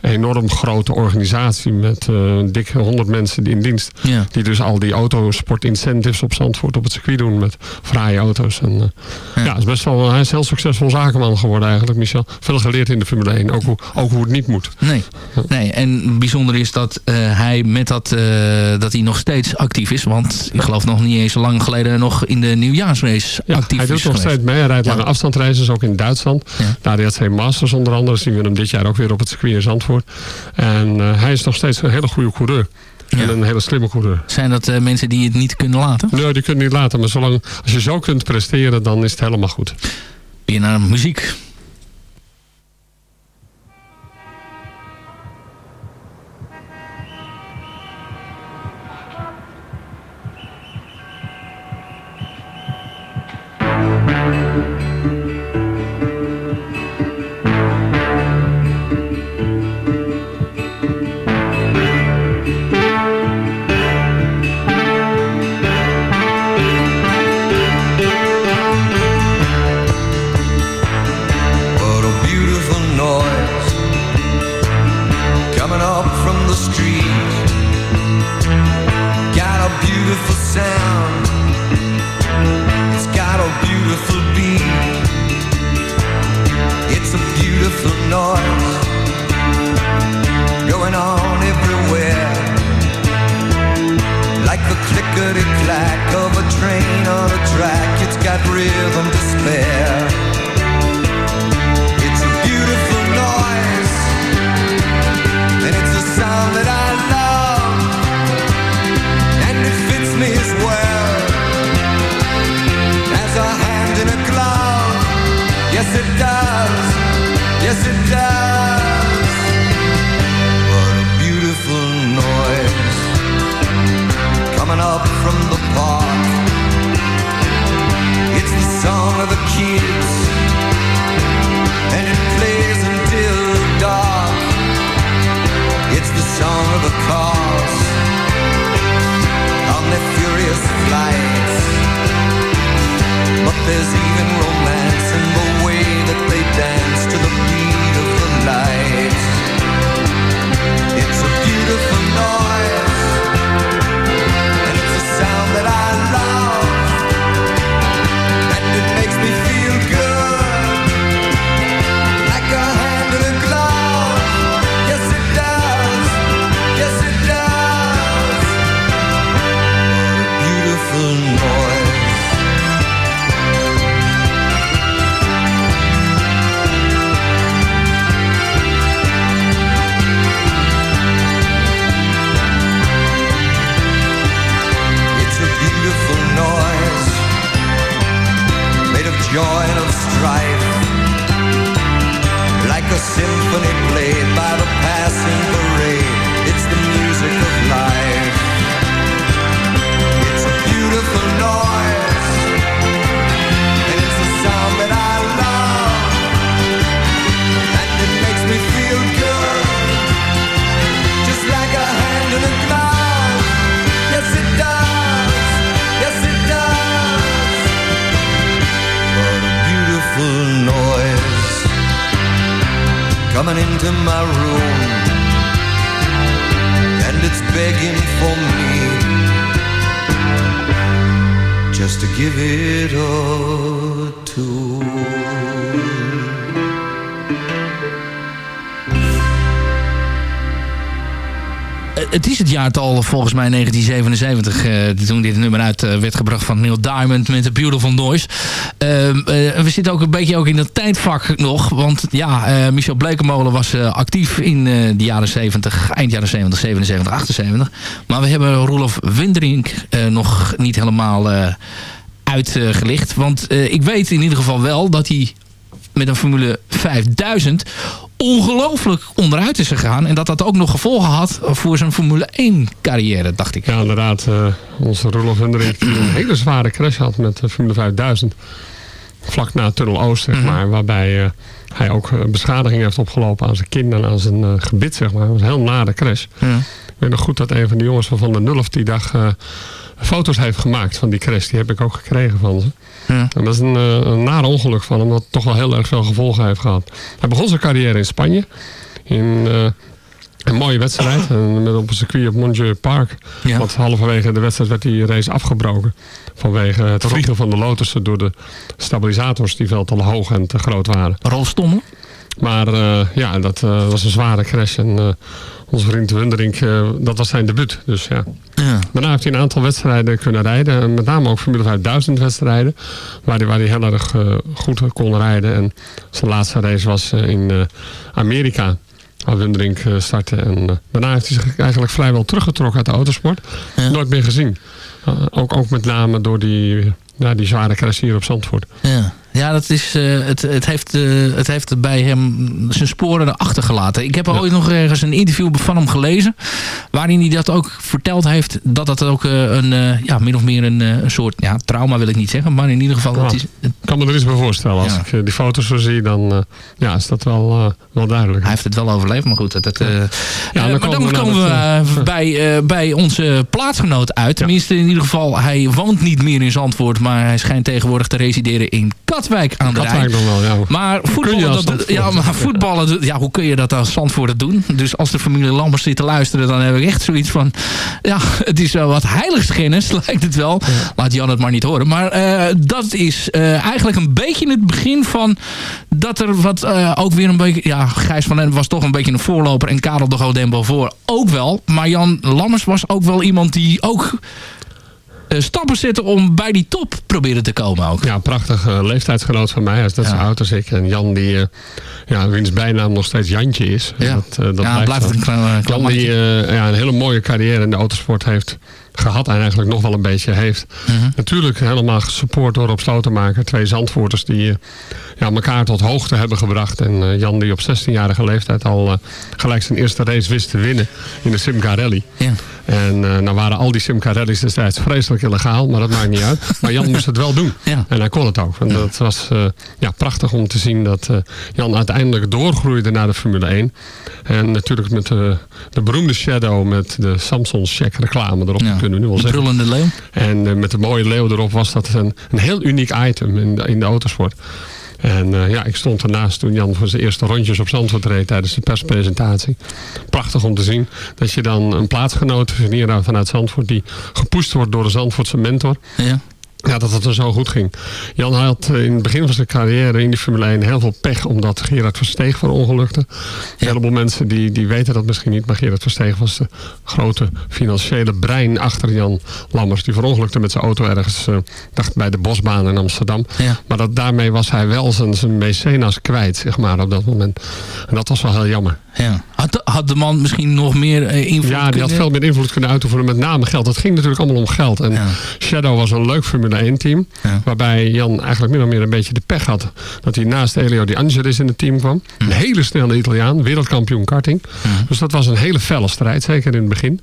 eh, enorm grote organisatie met eh dik 100 mensen die in dienst. Ja. Die dus al die autosport incentives op Zandvoort op het circuit doen met fraaie auto's. En, ja. is best wel, hij is heel succesvol zakenman geworden eigenlijk, Michel. Veel geleerd in de Formule 1, ook hoe, ook hoe het niet moet. Nee. nee, en bijzonder is dat eh, hij met dat, eh, dat hij nog steeds actief is. Want ik geloof nog niet eens zo lang geleden nog in de nieuwjaarsrace actief Hij doet is nog steeds mee. Hij rijdt Ja. lange afstandsraces, ook in Duitsland. Daar de ADAC Masters onder andere. Zien we hem dit jaar ook weer op het circuit in Zandvoort. En eh, hij is nog steeds een hele goede coureur. En een hele slimme coureur. Zijn dat mensen die het niet kunnen laten? Nee, die kunnen niet laten. Maar zolang, als je zo kunt presteren, dan is het helemaal goed. Weer naar muziek. Volgens mij 1977 eh, toen dit nummer uit eh, werd gebracht van Neil Diamond met The Beautiful Noise. Ehm, eh, we zitten ook een beetje ook in dat tijdvak nog. Want ja, Michel Blekemolen was actief in de jaren 70, eind jaren 70, 77, 78. Maar we hebben Roelof Windrink eh, nog niet helemaal uitgelicht. Want ik weet in ieder geval wel dat hij met een Formule 5000 ongelooflijk onderuit is gegaan. En dat dat ook nog gevolgen had voor zijn Formule 1 carrière, dacht ik. Ja, inderdaad. eh, onze Roelof Hendrik die een hele zware crash had met de Formule 5000. Vlak na Tunnel Oost, zeg maar. Waarbij eh, hij ook eh, beschadiging heeft opgelopen aan zijn kin en aan zijn gebit, zeg maar. Het was een heel nare crash. Ik weet nog goed dat een van de jongens van Van der Nulf die dag foto's heeft gemaakt van die crash. Die heb ik ook gekregen van ze. En dat is een, eh, een nare ongeluk van hem, wat toch wel heel erg veel gevolgen heeft gehad. Hij begon zijn carrière in Spanje. In eh, een mooie wedstrijd. En met op een circuit op Monjeu Park. Want halverwege de wedstrijd werd die race afgebroken. Vanwege het vliegen van de Lotussen door de stabilisators die veel te hoog en te groot waren. Rolstommel? Maar eh, ja, dat eh, was een zware crash. En eh, onze vriend Wunderink, eh, dat was zijn debuut. Dus ja. Daarna heeft hij een aantal wedstrijden kunnen rijden. En met name ook Formule 5000 wedstrijden. Waar hij, waar hij heel erg eh, goed kon rijden. En zijn laatste race was eh, in Amerika. Waar Wunderink startte. En daarna heeft hij zich eigenlijk vrijwel teruggetrokken uit de autosport. Nooit meer gezien. Ook, ook met name door die, ja, die zware crash hier op Zandvoort. Ja. Ja, dat is, eh, het, het, heeft, eh, het heeft bij hem zijn sporen achtergelaten. Ik heb ooit nog ergens een interview van hem gelezen. Waarin hij dat ook verteld heeft. Dat dat ook eh, een, ja, min of meer een, een soort ja, trauma wil ik niet zeggen. Maar in ieder geval... Ja, is, kan me er iets bij voorstellen. Als Ja. ik die foto's zo zie, dan ja, is dat wel, wel duidelijk. Hij heeft het wel overleefd, maar goed. Dat, dat, Ja, dan maar komen dan we komen bij, bij onze plaatsgenoot uit. Tenminste, in ieder geval, hij woont niet meer in Zandvoort. Maar hij schijnt tegenwoordig te resideren in Katwijk aan de Katwijk Rijn. dan wel, ja. Maar voetballen, dat, ja, maar voetballen, ja, hoe kun je dat als Zandvoort doen? Dus als de familie Lammers zit te luisteren, dan heb ik echt zoiets van... Ja, het is wel wat heiligschennis, lijkt het wel. Laat Jan het maar niet horen. Maar eh, dat is eh, eigenlijk een beetje het begin van... dat er wat eh, ook weer een beetje... Ja, Gijs van Lennep was toch een beetje een voorloper... en Karel de Godembo voor ook wel. Maar Jan Lammers was ook wel iemand die ook... eh, stappen zette om bij die top proberen te komen ook. Ja, prachtig eh, leeftijdsgenoot van mij. Hij is net zo oud als ik. En Jan, die, eh, ja, wiens bijnaam nog steeds Jantje is. Ja. Dat, dat Ja, blijft een klein- Jan die ja, een hele mooie carrière in de autosport heeft gehad. En eigenlijk nog wel een beetje heeft. Mhm. Natuurlijk helemaal gesupport door Rob Slotenmaker. Twee Zandvoorters die eh, ja, elkaar tot hoogte hebben gebracht. En eh, Jan die op 16-jarige leeftijd al eh, gelijk zijn eerste race wist te winnen in de Simca Rally. En eh, nou waren al die Simca Rallies destijds vreselijk illegaal, maar dat maakt niet uit. Maar Jan moest het wel doen. En hij kon het ook. En dat was ja, prachtig om te zien dat Jan uiteindelijk doorgroeide naar de Formule 1. En natuurlijk met de, de beroemde Shadow met de Samsung check reclame erop, kunnen we nu wel De zeggen. brullende leeuw. En eh, met de mooie leeuw erop was dat een, een heel uniek item in de, in de autosport. En eh, ja, ik stond ernaast toen Jan voor zijn eerste rondjes op Zandvoort reed tijdens de perspresentatie. Prachtig om te zien dat je dan een plaatsgenoot hier vanuit Zandvoort die gepusht wordt door de Zandvoortse mentor. Ja. Ja, dat het er zo goed ging. Jan had in het begin van zijn carrière in die Formule 1 heel veel pech omdat Gerard Versteeg verongelukte. Een heleboel mensen die, die weten dat misschien niet, maar Gerard Versteeg was de grote financiële brein achter Jan Lammers. Die verongelukte met zijn auto ergens, eh, dacht bij de Bosbaan in Amsterdam. Ja. Maar dat, daarmee was hij wel zijn, zijn mecenas kwijt, zeg maar, op dat moment. En dat was wel heel jammer. Ja. Had, had de man misschien nog meer eh, invloed Ja, die had veel meer invloed kunnen uitoefenen, met name geld. Het ging natuurlijk allemaal om geld. En Shadow was een leuk Formule 1 team. Waarbij Jan eigenlijk min of meer een beetje de pech had. Dat hij naast Elio Di Angelis in het team kwam. Een hele snelle Italiaan, wereldkampioen karting. Dus dat was een hele felle strijd, zeker in het begin.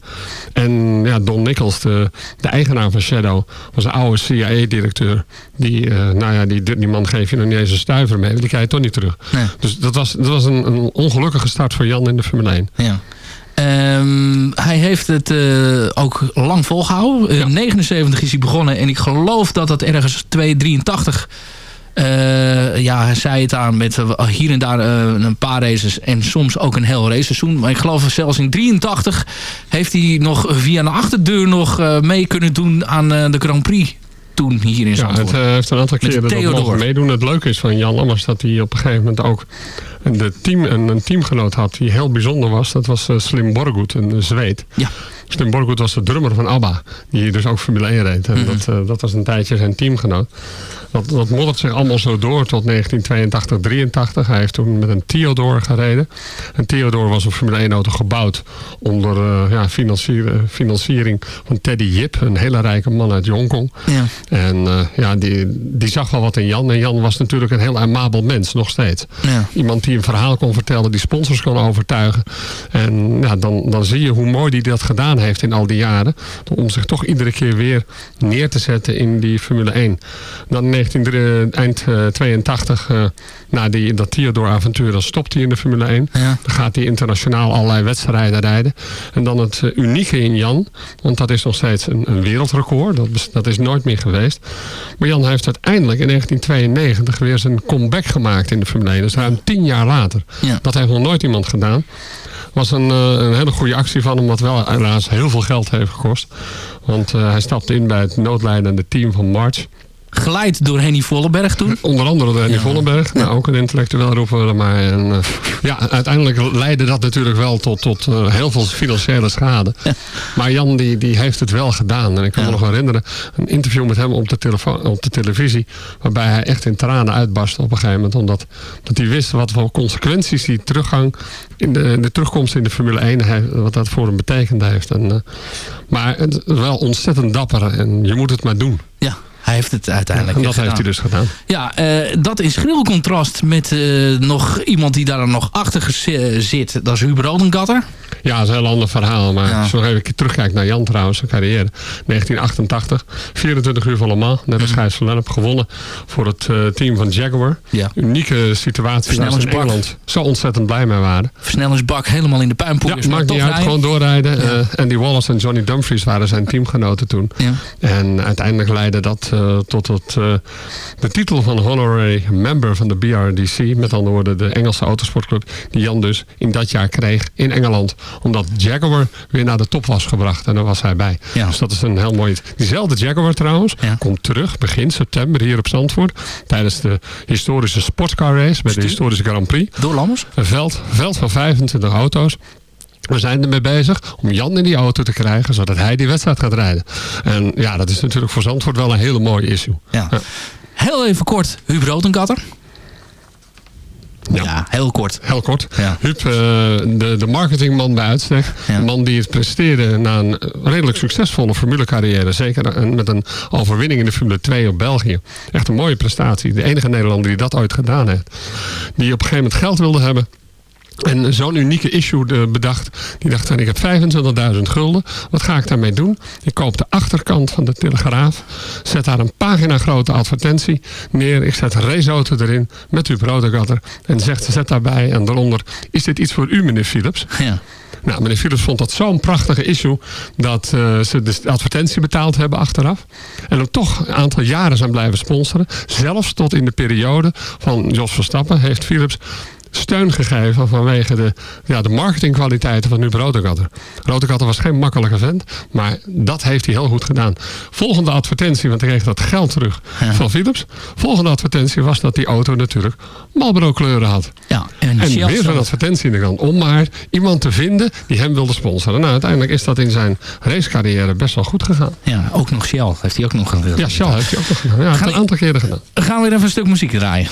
En ja, Don Nichols, de, de eigenaar van Shadow, was een oude CIA-directeur. Die, eh, nou ja, die, die man geef je nog niet eens een stuiver mee. Die krijg je toch niet terug. Dus dat was, dat was een, een ongelukkige start voor Jan in de Formule 1. Ja. Ehm, hij heeft het eh, ook lang volgehouden. In 79 is hij begonnen. En ik geloof dat dat ergens 283 Eh, ja, hij zei het aan met eh, hier en daar eh, een paar races en soms ook een heel raceseizoen. Maar ik geloof zelfs in 83 heeft hij nog via een achterdeur nog eh, mee kunnen doen aan eh, de Grand Prix toen hier in Ja, Zandvoort. het eh, heeft een aantal keren dat mogen meedoen. Het leuke is van Jan Lammers dat hij op een gegeven moment ook de team, een, een teamgenoot had die heel bijzonder was. Dat was eh, Slim Borgoed, een Zweed. Ja. Slim Borgoed was de drummer van ABBA, die dus ook Formule 1 reed. En dat, eh, dat was een tijdje zijn teamgenoot. Dat, dat moddert zich allemaal zo door tot 1982, 83. Hij heeft toen met een Theodor gereden. En Theodor was een Formule 1 auto gebouwd onder eh, ja, financier- financiering van Teddy Yip, een hele rijke man uit Hongkong. Ja. En eh, ja, die, die zag wel wat in Jan. En Jan was natuurlijk een heel amabel mens, nog steeds. Ja. Iemand die een verhaal kon vertellen, die sponsors kon overtuigen. En ja, dan, dan zie je hoe mooi die dat gedaan heeft in al die jaren. Om zich toch iedere keer weer neer te zetten in die Formule 1. Dan 19, eh, eind eh, 82, eh, na die, dat Theodor-avontuur, dan stopt hij in de Formule 1. Ja. Dan gaat hij internationaal allerlei wedstrijden rijden. En dan het eh, unieke in Jan, want dat is nog steeds een, een wereldrecord. Dat, dat is nooit meer geweest. Maar Jan heeft uiteindelijk in 1992 weer zijn comeback gemaakt in de Formule 1. Dus ruim tien jaar later. Ja. Dat heeft nog nooit iemand gedaan. was een, eh, een hele goede actie van hem, wat wel helaas heel veel geld heeft gekost. Want eh, hij stapte in bij het noodlijdende team van March. Geleid door Henny Vollenberg toen. Onder andere door Henny Ja. Vollenberg. Nou, ook een intellectueel roepen maar. En, eh, ja, uiteindelijk leidde dat natuurlijk wel tot, tot eh, heel veel financiële schade. Maar Jan die, die heeft het wel gedaan. En ik kan me nog herinneren, een interview met hem op de, telefoon, op de televisie. Waarbij hij echt in tranen uitbarstte op een gegeven moment. Omdat dat hij wist wat voor consequenties die teruggang, in de, de terugkomst in de Formule 1, heeft, wat dat voor hem betekend heeft. En, eh, maar het wel ontzettend dapper. En je moet het maar doen. Ja, hij heeft het uiteindelijk en dat gedaan. heeft hij dus gedaan. Ja, eh, dat in schril contrast met eh, nog iemand die daar nog achter gez- zit. Dat is Huber Rodengatter. Ja, dat is een heel ander verhaal. Maar Ja. nog even terugkijkt naar Jan trouwens, zijn carrière. 1988, 24 uur van Le Mans. Net als Gijs van Lennep gewonnen voor het eh, team van Jaguar. Ja. Unieke situatie waar ze in. Engeland zo ontzettend blij mee waren. Versnellingsbak helemaal in de Ja, puinpoeiers. maar maakt niet uit, rijden. gewoon doorrijden. Eh, Andy Wallace en Johnny Dumfries waren zijn teamgenoten toen. Ja. En uiteindelijk leidde dat eh, tot het, eh, de titel van honorary member van de BRDC. Met andere woorden de Engelse autosportclub. Die Jan dus in dat jaar kreeg in Engeland. Omdat Jaguar weer naar de top was gebracht. En daar was hij bij. Ja. Dus dat is een heel mooi... Diezelfde Jaguar trouwens Ja. komt terug begin september hier op Zandvoort. Tijdens de historische sportcar race. Bij de historische Grand Prix. Door Lammers? Een veld, veld van 25 auto's. We zijn ermee bezig om Jan in die auto te krijgen, zodat hij die wedstrijd gaat rijden. En ja, dat is natuurlijk voor Zandvoort wel een hele mooie issue. Ja. Heel even kort, Huub Rodengatter. Ja. heel kort. Heel kort. Ja. Huub, eh, de, de marketingman bij uitstek. Ja. Een man die het presteerde na een redelijk succesvolle formulecarrière. Zeker met een overwinning in de Formule 2 op België. Echt een mooie prestatie. De enige Nederlander die dat ooit gedaan heeft. Die op een gegeven moment geld wilde hebben. En zo'n unieke issue eh, bedacht. Die dacht, ik heb 25.000 gulden. Wat ga ik daarmee doen? Ik koop de achterkant van de Telegraaf. Zet daar een pagina grote advertentie neer. Ik zet raceauto erin met uw broodgatter. En zegt, zet daarbij en daaronder. Is dit iets voor u meneer Philips? Ja. Nou, meneer Philips vond dat zo'n prachtige issue... dat eh, ze de advertentie betaald hebben achteraf. En hem toch een aantal jaren zijn blijven sponsoren. Zelfs tot in de periode van Jos Verstappen heeft Philips steun gegeven vanwege de, ja, de marketingkwaliteiten van Huub Rodegatter. Rodegatter was geen makkelijke vent, maar dat heeft hij heel goed gedaan. Volgende advertentie, want hij kreeg dat geld terug van Philips. Volgende advertentie was dat die auto natuurlijk Marlboro kleuren had. Ja, en, En weer zo'n zo- advertentie in de krant. Om maar iemand te vinden die hem wilde sponsoren. Nou, uiteindelijk is dat in zijn racecarrière best wel goed gegaan. Ja, ook nog Shell heeft hij ook nog gedaan. Ja, Shell heeft hij ook nog gedaan. Ja, een aantal keren gedaan. We gaan weer even een stuk muziek draaien.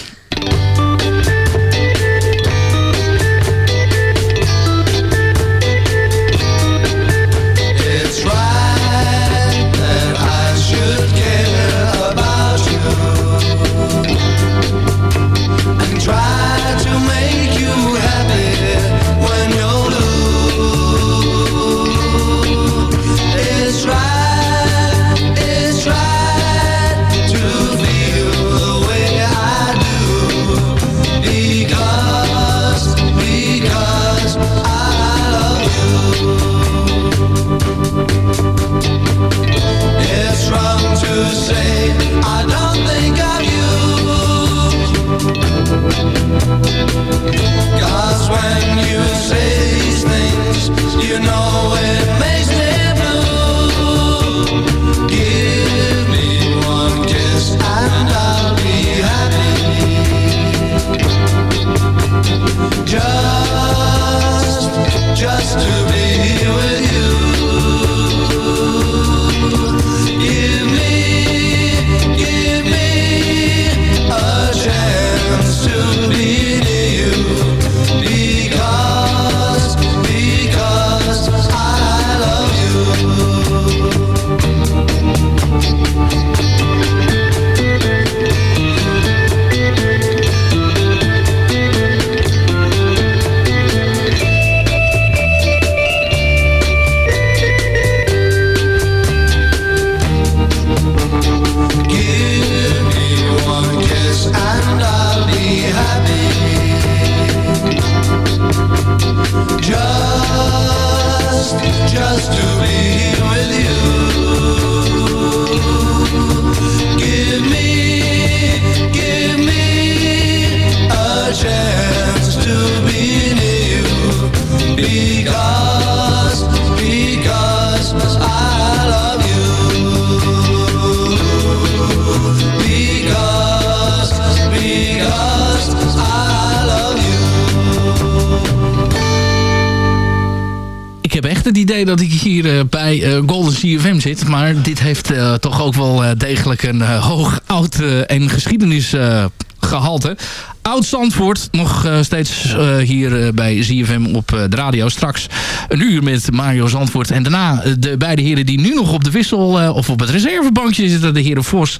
En geschiedenis eh, gehalte. Oud Zandvoort, nog eh, steeds eh, hier eh, bij ZFM op eh, de radio. Straks een uur met Mario Zandvoort. En daarna eh, de beide heren die nu nog op de wissel eh, of op het reservebankje zitten. De heren Vos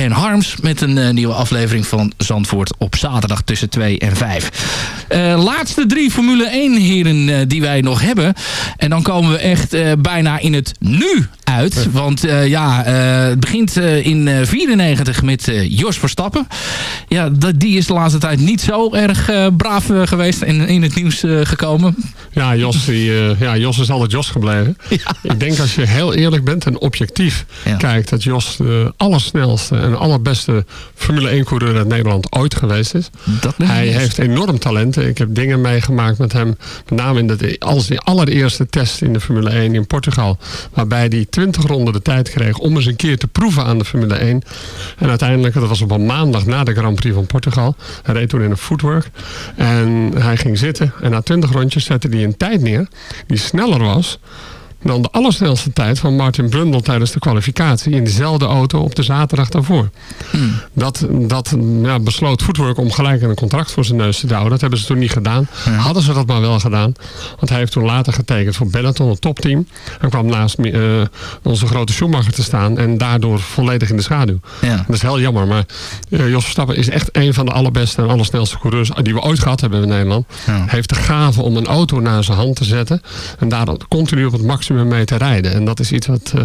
en Harms met een eh, nieuwe aflevering van Zandvoort op zaterdag tussen 2 en 5. Eh, laatste drie Formule 1 heren eh, die wij nog hebben. En dan komen we echt bijna in het nu uit. Want ja, het begint in eh, 94 met Jos Verstappen. Ja, dat, die is de laatste tijd niet zo erg braaf geweest en in het nieuws gekomen. Ja, Jos, die, ja, Jos is altijd Jos gebleven. Ik denk als je heel eerlijk bent en objectief kijkt... dat Jos de allersnelste en allerbeste Formule 1-coureur uit Nederland ooit geweest is. Hij heeft enorm talenten. Ik heb dingen meegemaakt met hem. Met name in de, als die allereerste test in de Formule 1 in Portugal. Waarbij hij 20 ronden de tijd kreeg om eens een keer te proeven aan de Formule 1. En uiteindelijk, dat was op een maandag na de Grand Prix van Portugal. Hij reed toen in een footwork. En hij ging zitten. En na 20 rondjes zette hij een tijd neer die sneller was dan de allersnelste tijd van Martin Brundle tijdens de kwalificatie in dezelfde auto op de zaterdag daarvoor. Dat, dat ja, besloot Footwork om gelijk een contract voor zijn neus te houden. Dat hebben ze toen niet gedaan. Hadden ze dat maar wel gedaan. Want hij heeft toen later getekend voor Benetton, een topteam. En kwam naast eh, onze grote Schumacher te staan. En daardoor volledig in de schaduw. Dat is heel jammer. Maar eh, Jos Verstappen is echt een van de allerbeste en allersnelste coureurs die we ooit gehad hebben in Nederland. Heeft de gave om een auto naar zijn hand te zetten. En daar dan continu op het maximum mee te rijden. En dat is iets wat, eh,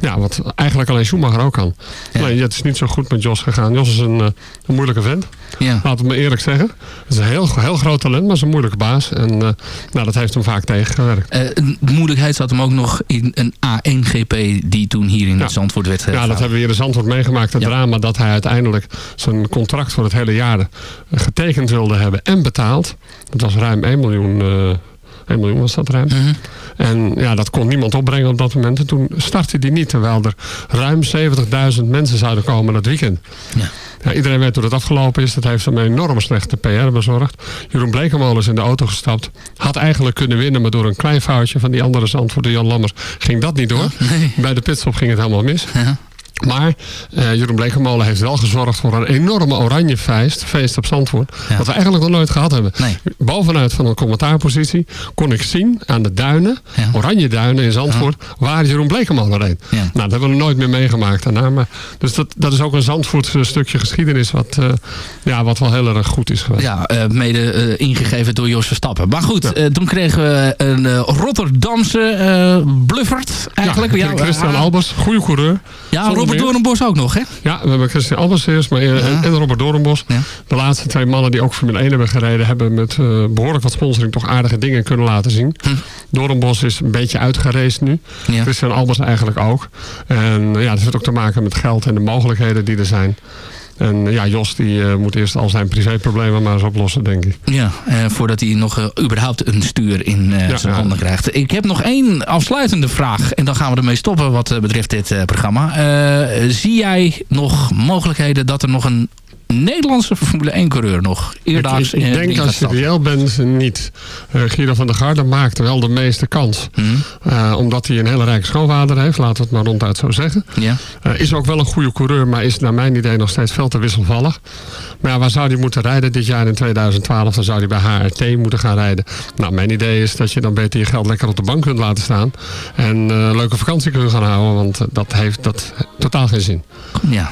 ja, wat eigenlijk alleen Schumacher ook kan. Nee, het is niet zo goed met Jos gegaan. Jos is een, eh, een moeilijke vent. Ja. Laat het me eerlijk zeggen. Het is een heel, heel groot talent, maar is een moeilijke baas. En eh, nou, dat heeft hem vaak tegengewerkt. De moeilijkheid zat hem ook nog in een A1-GP die toen hier in het Zandvoort werd Ja, dat hebben we hier in Zandvoort meegemaakt. Het drama dat hij uiteindelijk zijn contract voor het hele jaar getekend wilde hebben en betaald. Dat was ruim 1 miljoen. Eh 1 miljoen was dat ruim. En ja, dat kon niemand opbrengen op dat moment. En toen startte hij niet, terwijl er ruim 70.000 mensen zouden komen dat weekend. Ja, iedereen weet hoe dat afgelopen is. Dat heeft hem een enorm slechte PR bezorgd. Jeroen Blekemolen is in de auto gestapt. Had eigenlijk kunnen winnen, maar door een klein foutje van die andere zandvoerder Jan Lammers ging dat niet door. Bij de pitstop ging het helemaal mis. Maar eh, Jeroen Blekemolen heeft wel gezorgd voor een enorme oranje feest, feest op Zandvoort. Wat we eigenlijk nog nooit gehad hebben. Bovenuit van een commentaarpositie kon ik zien aan de duinen, oranje duinen in Zandvoort, waar Jeroen Blekemolen reed. Nou, dat hebben we nooit meer meegemaakt daarna. Maar, dus dat, dat is ook een Zandvoort stukje geschiedenis wat, eh, ja, wat wel heel erg goed is geweest. Ja, eh, mede eh, ingegeven door Jos Verstappen. Maar goed, eh, toen kregen we een eh, Rotterdamse eh bluffert eigenlijk. Ja, Christian Albers, goede coureur. Ja, Robert. Doornbos ook nog, hè? Ja, we hebben Christian Albers eerst maar, eh, en, en Robert Doornbos. De laatste twee mannen die ook Formule 1 hebben gereden... hebben met eh, behoorlijk wat sponsoring toch aardige dingen kunnen laten zien. Hm. Doornbos is een beetje uitgereisd nu. Christian Albers eigenlijk ook. En ja, dat heeft ook te maken met geld en de mogelijkheden die er zijn. En ja, Jos die eh, moet eerst al zijn privéproblemen maar eens oplossen, denk ik. Ja, eh, voordat hij nog eh, überhaupt een stuur in Ja, zijn ja. handen krijgt. Ik heb nog één afsluitende vraag. En dan gaan we ermee stoppen wat betreft dit programma. Zie jij nog mogelijkheden dat er nog een Nederlandse Formule 1 coureur nog Ik, eerdaags ik, denk als je reëel bent, niet. Eh Guido van der Garde maakt wel de meeste kans. Mhm. Eh, omdat hij een hele rijke schoonvader heeft, laten we het maar ronduit zo zeggen. Ja. Eh, is ook wel een goede coureur, maar is naar mijn idee nog steeds veel te wisselvallig. Maar ja, waar zou hij moeten rijden dit jaar in 2012? Dan zou hij bij HRT moeten gaan rijden. Nou, mijn idee is dat je dan beter je geld lekker op de bank kunt laten staan. En eh, een leuke vakantie kunt gaan houden, want eh, dat heeft dat totaal geen zin. Ja.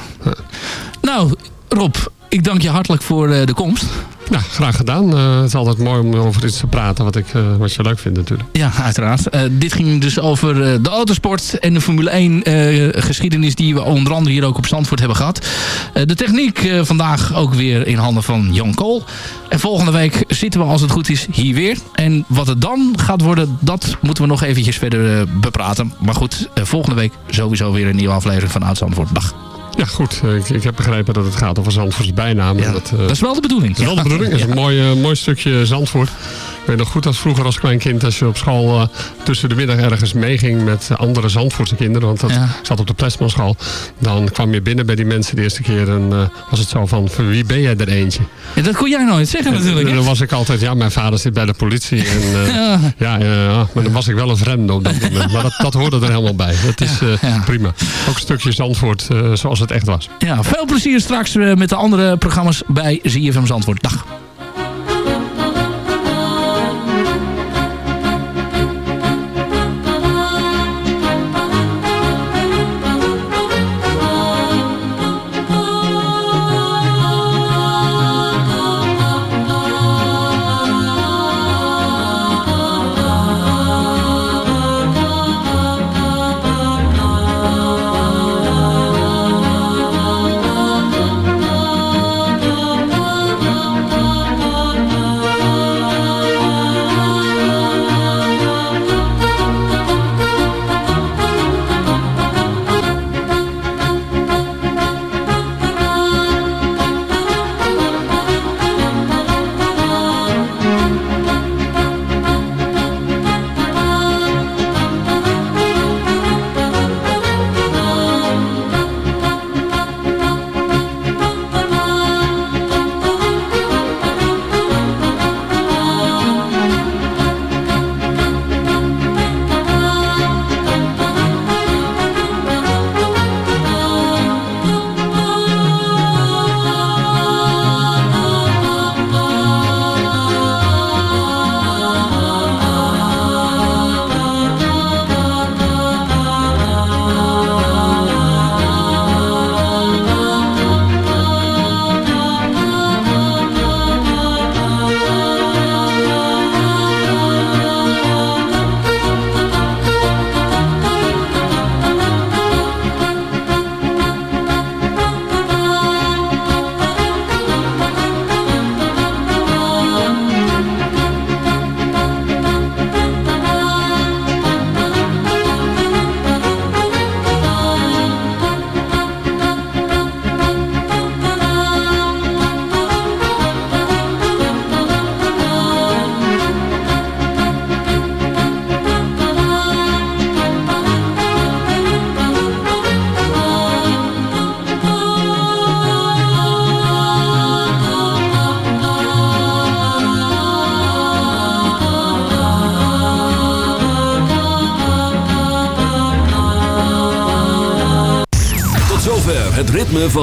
Nou, Rob, ik dank je hartelijk voor eh, de komst. Ja, graag gedaan. Eh, het is altijd mooi om over iets te praten wat, ik, eh, wat je leuk vindt natuurlijk. Ja, uiteraard. Dit ging dus over de autosport en de Formule 1 eh, geschiedenis die we onder andere hier ook op Zandvoort hebben gehad. Eh, de techniek vandaag ook weer in handen van Jan Kool. En volgende week zitten we als het goed is hier weer. En wat het dan gaat worden, dat moeten we nog eventjes verder bepraten. Maar goed, volgende week sowieso weer een nieuwe aflevering van Oud Zandvoort. Dag. Ja, goed. Ik, ik heb begrepen dat het gaat over Zandvoorts bijnaam. Ja, dat, eh, dat is wel de bedoeling. Dat is wel de bedoeling. Dat is een mooi, eh, mooi stukje Zandvoort. Ik weet nog goed als vroeger als klein kind... als je op school eh, tussen de middag ergens meeging met andere Zandvoortse kinderen... want dat, Ja. zat op de Plesmanschool... dan kwam je binnen bij die mensen de eerste keer... en was het zo van, van wie ben jij er eentje? Ja, dat kon jij nooit zeggen natuurlijk. En dan was ik altijd, ja, mijn vader zit bij de politie. En, Ja. ja. Ja, maar dan was ik wel een vreemde op dat moment. Maar dat, dat hoorde er helemaal bij. Dat is prima. Ook een stukje Zandvoort zoals het echt was. Ja, veel plezier straks eh, met de andere programma's bij ZFM Zandvoort. Dag.